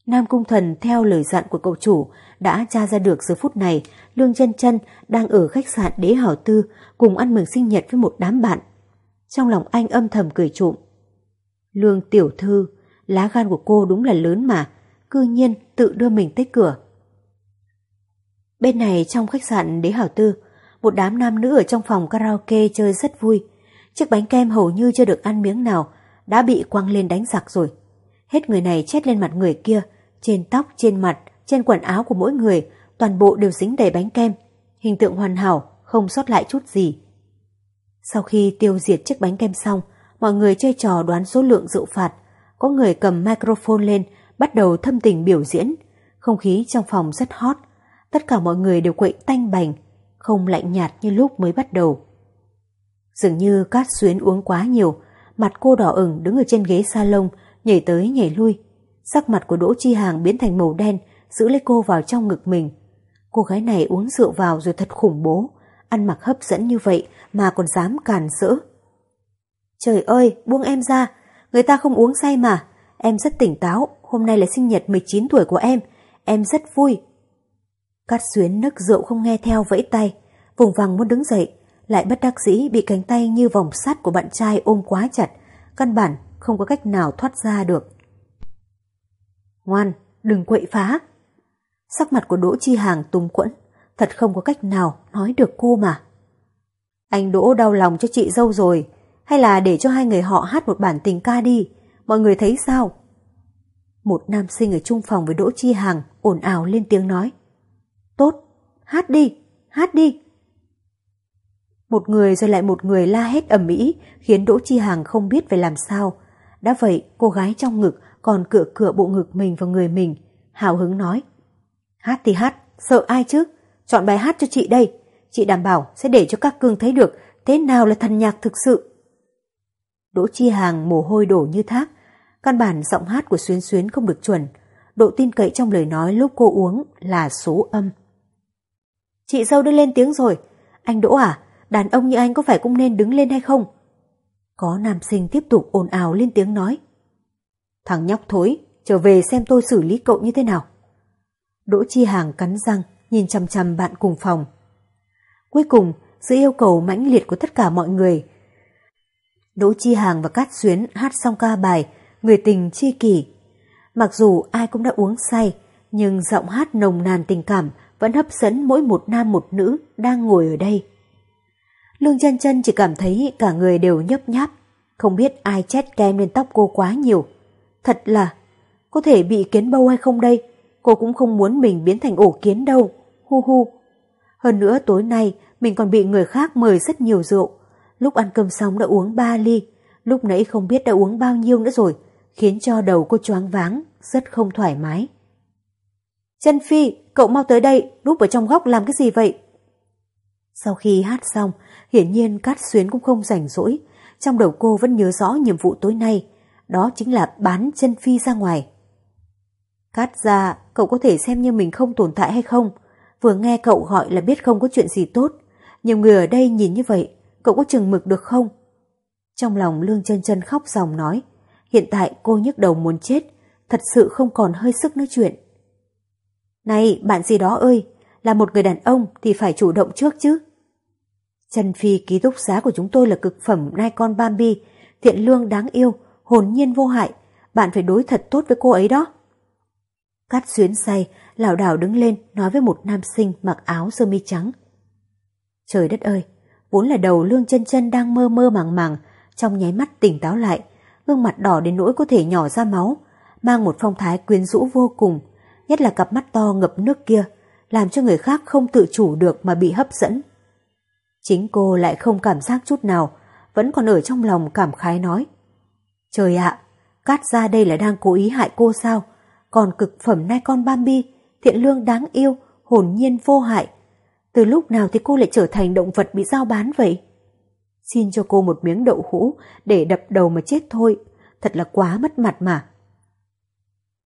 Speaker 1: Nam Cung Thần theo lời dặn của cậu chủ đã tra ra được giờ phút này Lương chân chân đang ở khách sạn Đế Hảo Tư cùng ăn mừng sinh nhật với một đám bạn. Trong lòng anh âm thầm cười trộm. Lương tiểu thư, lá gan của cô đúng là lớn mà, cư nhiên tự đưa mình tới cửa. Bên này trong khách sạn Đế Hảo Tư, một đám nam nữ ở trong phòng karaoke chơi rất vui. Chiếc bánh kem hầu như chưa được ăn miếng nào, đã bị quăng lên đánh giặc rồi. Hết người này chết lên mặt người kia, trên tóc, trên mặt, trên quần áo của mỗi người, toàn bộ đều dính đầy bánh kem, hình tượng hoàn hảo, không sót lại chút gì. Sau khi tiêu diệt chiếc bánh kem xong, mọi người chơi trò đoán số lượng rượu phạt. Có người cầm microphone lên, bắt đầu thâm tình biểu diễn. Không khí trong phòng rất hot. Tất cả mọi người đều quậy tanh bành, không lạnh nhạt như lúc mới bắt đầu. Dường như cát xuyến uống quá nhiều, mặt cô đỏ ửng đứng ở trên ghế salon, nhảy tới nhảy lui. Sắc mặt của Đỗ Chi Hàng biến thành màu đen, giữ lấy cô vào trong ngực mình. Cô gái này uống rượu vào rồi thật khủng bố, ăn mặc hấp dẫn như vậy mà còn dám càn sỡ. Trời ơi, buông em ra, người ta không uống say mà, em rất tỉnh táo, hôm nay là sinh nhật 19 tuổi của em, em rất vui. Cát xuyến nức rượu không nghe theo vẫy tay, vùng vằng muốn đứng dậy, lại bất đắc dĩ bị cánh tay như vòng sắt của bạn trai ôm quá chặt, căn bản không có cách nào thoát ra được. Ngoan, đừng quậy phá. Sắc mặt của Đỗ Chi Hàng tung quẫn, thật không có cách nào nói được cô mà. Anh Đỗ đau lòng cho chị dâu rồi, hay là để cho hai người họ hát một bản tình ca đi, mọi người thấy sao? Một nam sinh ở chung phòng với Đỗ Chi Hàng ồn ào lên tiếng nói. Tốt, hát đi, hát đi. Một người rồi lại một người la hét ầm ĩ khiến Đỗ Chi Hàng không biết phải làm sao. Đã vậy, cô gái trong ngực còn cựa cựa bộ ngực mình vào người mình, hào hứng nói. Hát thì hát, sợ ai chứ? Chọn bài hát cho chị đây. Chị đảm bảo sẽ để cho các cương thấy được thế nào là thần nhạc thực sự. Đỗ Chi Hàng mồ hôi đổ như thác. Căn bản giọng hát của Xuyến Xuyến không được chuẩn. Độ tin cậy trong lời nói lúc cô uống là số âm. Chị dâu đã lên tiếng rồi. Anh Đỗ à, đàn ông như anh có phải cũng nên đứng lên hay không? Có nam sinh tiếp tục ồn ào lên tiếng nói. Thằng nhóc thối, trở về xem tôi xử lý cậu như thế nào. Đỗ Chi Hàng cắn răng, nhìn chăm chăm bạn cùng phòng. Cuối cùng, dưới yêu cầu mãnh liệt của tất cả mọi người, Đỗ Chi Hàng và Cát Xuyến hát xong ca bài Người tình chi kỷ. Mặc dù ai cũng đã uống say, nhưng giọng hát nồng nàn tình cảm vẫn hấp dẫn mỗi một nam một nữ đang ngồi ở đây. Lương chân chân chỉ cảm thấy cả người đều nhấp nháp, không biết ai chét kem lên tóc cô quá nhiều. Thật là, có thể bị kiến bâu hay không đây? Cô cũng không muốn mình biến thành ổ kiến đâu, hu hu. Hơn nữa tối nay mình còn bị người khác mời rất nhiều rượu. Lúc ăn cơm xong đã uống ba ly, lúc nãy không biết đã uống bao nhiêu nữa rồi, khiến cho đầu cô choáng váng, rất không thoải mái. Chân Phi, cậu mau tới đây, núp ở trong góc làm cái gì vậy? Sau khi hát xong, hiển nhiên Cát Xuyến cũng không rảnh rỗi. Trong đầu cô vẫn nhớ rõ nhiệm vụ tối nay, đó chính là bán chân Phi ra ngoài. Cát ra, cậu có thể xem như mình không tồn tại hay không? Vừa nghe cậu gọi là biết không có chuyện gì tốt. Nhiều người ở đây nhìn như vậy, cậu có chừng mực được không? Trong lòng Lương chân chân khóc dòng nói, hiện tại cô nhức đầu muốn chết, thật sự không còn hơi sức nói chuyện. Này, bạn gì đó ơi, là một người đàn ông thì phải chủ động trước chứ. Trần Phi ký túc xá của chúng tôi là cực phẩm nai con Bambi, thiện lương đáng yêu, hồn nhiên vô hại, bạn phải đối thật tốt với cô ấy đó. Cát xuyến say, lảo đảo đứng lên nói với một nam sinh mặc áo sơ mi trắng. Trời đất ơi, vốn là đầu lương chân chân đang mơ mơ màng màng, trong nháy mắt tỉnh táo lại, gương mặt đỏ đến nỗi có thể nhỏ ra máu, mang một phong thái quyến rũ vô cùng, nhất là cặp mắt to ngập nước kia, làm cho người khác không tự chủ được mà bị hấp dẫn. Chính cô lại không cảm giác chút nào, vẫn còn ở trong lòng cảm khái nói. Trời ạ, cát ra đây là đang cố ý hại cô sao? Còn cực phẩm nai con Bambi, thiện lương đáng yêu, hồn nhiên vô hại. Từ lúc nào thì cô lại trở thành động vật bị giao bán vậy? Xin cho cô một miếng đậu hũ để đập đầu mà chết thôi. Thật là quá mất mặt mà.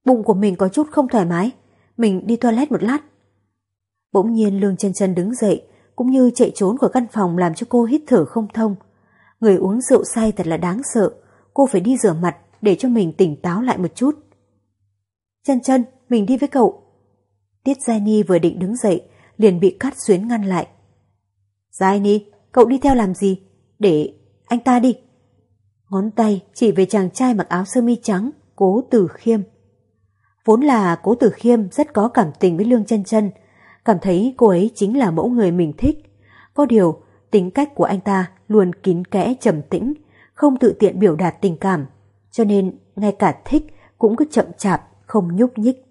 Speaker 1: Bụng của mình có chút không thoải mái. Mình đi toilet một lát. Bỗng nhiên Lương chân chân đứng dậy, cũng như chạy trốn khỏi căn phòng làm cho cô hít thở không thông. Người uống rượu say thật là đáng sợ, cô phải đi rửa mặt để cho mình tỉnh táo lại một chút. Chân chân, mình đi với cậu. Tiết Giai Ni vừa định đứng dậy, liền bị cắt xuyến ngăn lại. Giai Ni, cậu đi theo làm gì? Để anh ta đi. Ngón tay chỉ về chàng trai mặc áo sơ mi trắng, cố tử khiêm. Vốn là cố tử khiêm rất có cảm tình với Lương chân chân, cảm thấy cô ấy chính là mẫu người mình thích. Có điều, tính cách của anh ta luôn kín kẽ trầm tĩnh, không tự tiện biểu đạt tình cảm, cho nên ngay cả thích cũng cứ chậm chạp, không nhúc nhích.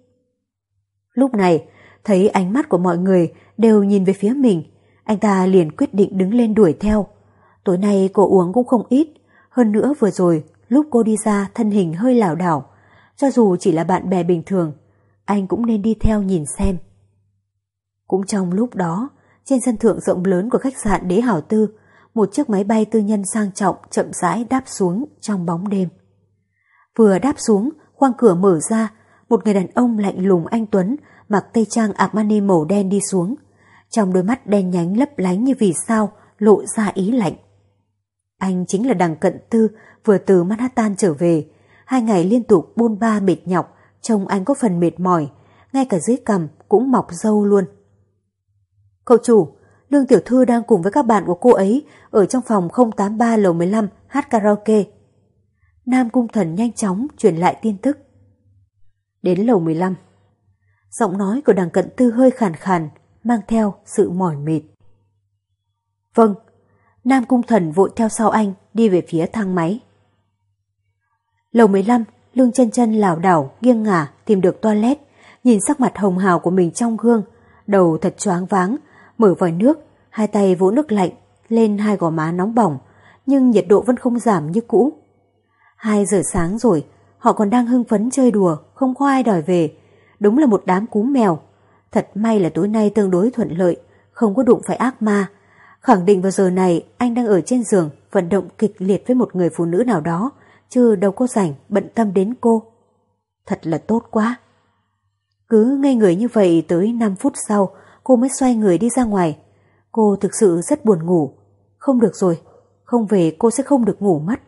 Speaker 1: Lúc này, thấy ánh mắt của mọi người đều nhìn về phía mình, anh ta liền quyết định đứng lên đuổi theo. Tối nay cô uống cũng không ít, hơn nữa vừa rồi lúc cô đi ra thân hình hơi lảo đảo, cho dù chỉ là bạn bè bình thường, anh cũng nên đi theo nhìn xem. Cũng trong lúc đó, trên sân thượng rộng lớn của khách sạn Đế Hảo Tư, một chiếc máy bay tư nhân sang trọng chậm rãi đáp xuống trong bóng đêm. Vừa đáp xuống, khoang cửa mở ra, một người đàn ông lạnh lùng anh Tuấn mặc tây trang Armani màu đen đi xuống. Trong đôi mắt đen nhánh lấp lánh như vì sao, lộ ra ý lạnh. Anh chính là đằng cận tư vừa từ Manhattan trở về. Hai ngày liên tục buôn ba mệt nhọc, trông anh có phần mệt mỏi, ngay cả dưới cằm cũng mọc dâu luôn. Cậu chủ, Lương Tiểu Thư đang cùng với các bạn của cô ấy ở trong phòng 083 lầu 15 hát karaoke. Nam Cung Thần nhanh chóng truyền lại tin tức. Đến lầu 15. Giọng nói của đằng cận tư hơi khàn khàn, mang theo sự mỏi mệt. Vâng, Nam Cung Thần vội theo sau anh đi về phía thang máy. Lầu 15, Lương chân chân lảo đảo, nghiêng ngả tìm được toilet, nhìn sắc mặt hồng hào của mình trong gương, đầu thật choáng váng, mở vòi nước, hai tay vỗ nước lạnh lên hai gò má nóng bỏng, nhưng nhiệt độ vẫn không giảm như cũ. Hai giờ sáng rồi, họ còn đang hưng phấn chơi đùa, không có ai đòi về. Đúng là một đám cú mèo. Thật may là tối nay tương đối thuận lợi, không có đụng phải ác ma. Khẳng định vào giờ này anh đang ở trên giường vận động kịch liệt với một người phụ nữ nào đó, chứ đâu có rảnh bận tâm đến cô. Thật là tốt quá. Cứ ngây người như vậy tới 5 phút sau, cô mới xoay người đi ra ngoài. Cô thực sự rất buồn ngủ. Không được rồi, không về cô sẽ không được ngủ mất.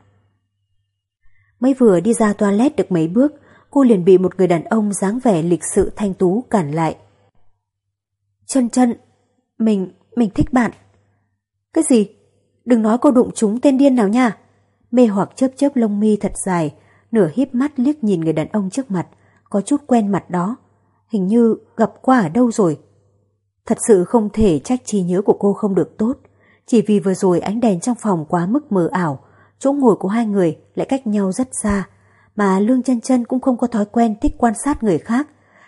Speaker 1: Mới vừa đi ra toilet được mấy bước, cô liền bị một người đàn ông dáng vẻ lịch sự thanh tú cản lại. Chân chân, mình, mình thích bạn. Cái gì? Đừng nói cô đụng chúng tên điên nào nha. Mê hoặc chớp chớp lông mi thật dài, nửa híp mắt liếc nhìn người đàn ông trước mặt, có chút quen mặt đó. Hình như gặp qua ở đâu rồi. Thật sự không thể trách trí nhớ của cô không được tốt, chỉ vì vừa rồi ánh đèn trong phòng quá mức mờ ảo, chỗ ngồi của hai người lại cách nhau rất xa, mà Lương chân chân cũng không có thói quen thích quan sát người khác.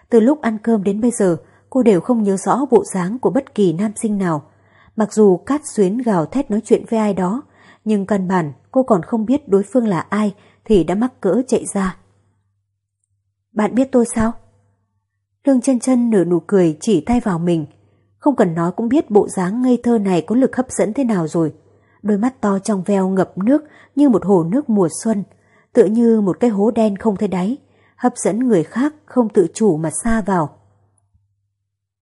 Speaker 1: Từ lúc ăn cơm đến bây giờ, cô đều không nhớ rõ bộ dáng của bất kỳ nam sinh nào. Mặc dù Cát Xuyến gào thét nói chuyện với ai đó, nhưng căn bản cô còn không biết đối phương là ai thì đã mắc cỡ chạy ra. Bạn biết tôi sao? Lương chân chân nở nụ cười chỉ tay vào mình. Không cần nói cũng biết bộ dáng ngây thơ này có lực hấp dẫn thế nào rồi. Đôi mắt to trong veo ngập nước như một hồ nước mùa xuân, tựa như một cái hố đen không thấy đáy, hấp dẫn người khác không tự chủ mà xa vào.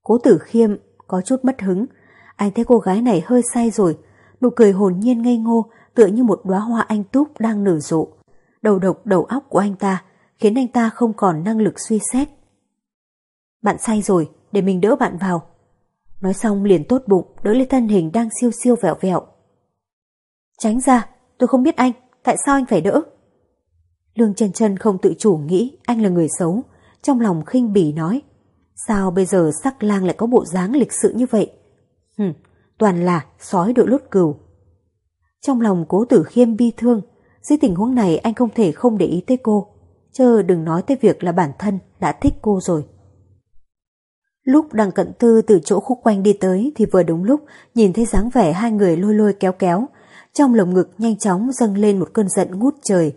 Speaker 1: Cố tử khiêm có chút mất hứng, anh thấy cô gái này hơi say rồi, nụ cười hồn nhiên ngây ngô tựa như một đóa hoa anh túc đang nở rộ. Đầu độc đầu óc của anh ta khiến anh ta không còn năng lực suy xét. Bạn say rồi, để mình đỡ bạn vào. Nói xong liền tốt bụng đỡ lấy thân hình đang siêu siêu vẹo vẹo. Tránh ra, tôi không biết anh, tại sao anh phải đỡ? Lương chân chân không tự chủ nghĩ anh là người xấu, trong lòng khinh bỉ nói. Sao bây giờ sắc lang lại có bộ dáng lịch sự như vậy? Hừm, toàn là sói đội lốt cừu. Trong lòng cố tử khiêm bi thương, dưới tình huống này anh không thể không để ý tới cô, chờ đừng nói tới việc là bản thân đã thích cô rồi. Lúc đằng cận tư từ chỗ khúc quanh đi tới thì vừa đúng lúc nhìn thấy dáng vẻ hai người lôi lôi kéo kéo, trong lồng ngực nhanh chóng dâng lên một cơn giận ngút trời.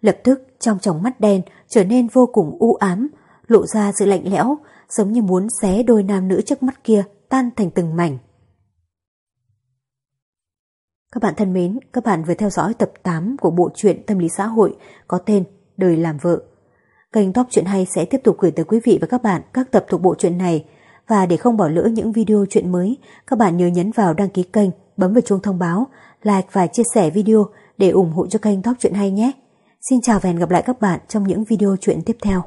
Speaker 1: Lập tức trong tròng mắt đen trở nên vô cùng u ám, lộ ra sự lạnh lẽo, giống như muốn xé đôi nam nữ trước mắt kia tan thành từng mảnh. Các bạn thân mến, các bạn vừa theo dõi tập 8 của bộ truyện tâm lý xã hội có tên Đời làm vợ. Kênh Top Chuyện Hay sẽ tiếp tục gửi tới quý vị và các bạn các tập thuộc bộ truyện này. Và để không bỏ lỡ những video chuyện mới, các bạn nhớ nhấn vào đăng ký kênh, bấm vào chuông thông báo, like và chia sẻ video để ủng hộ cho kênh Top Chuyện Hay nhé. Xin chào và hẹn gặp lại các bạn trong những video chuyện tiếp theo.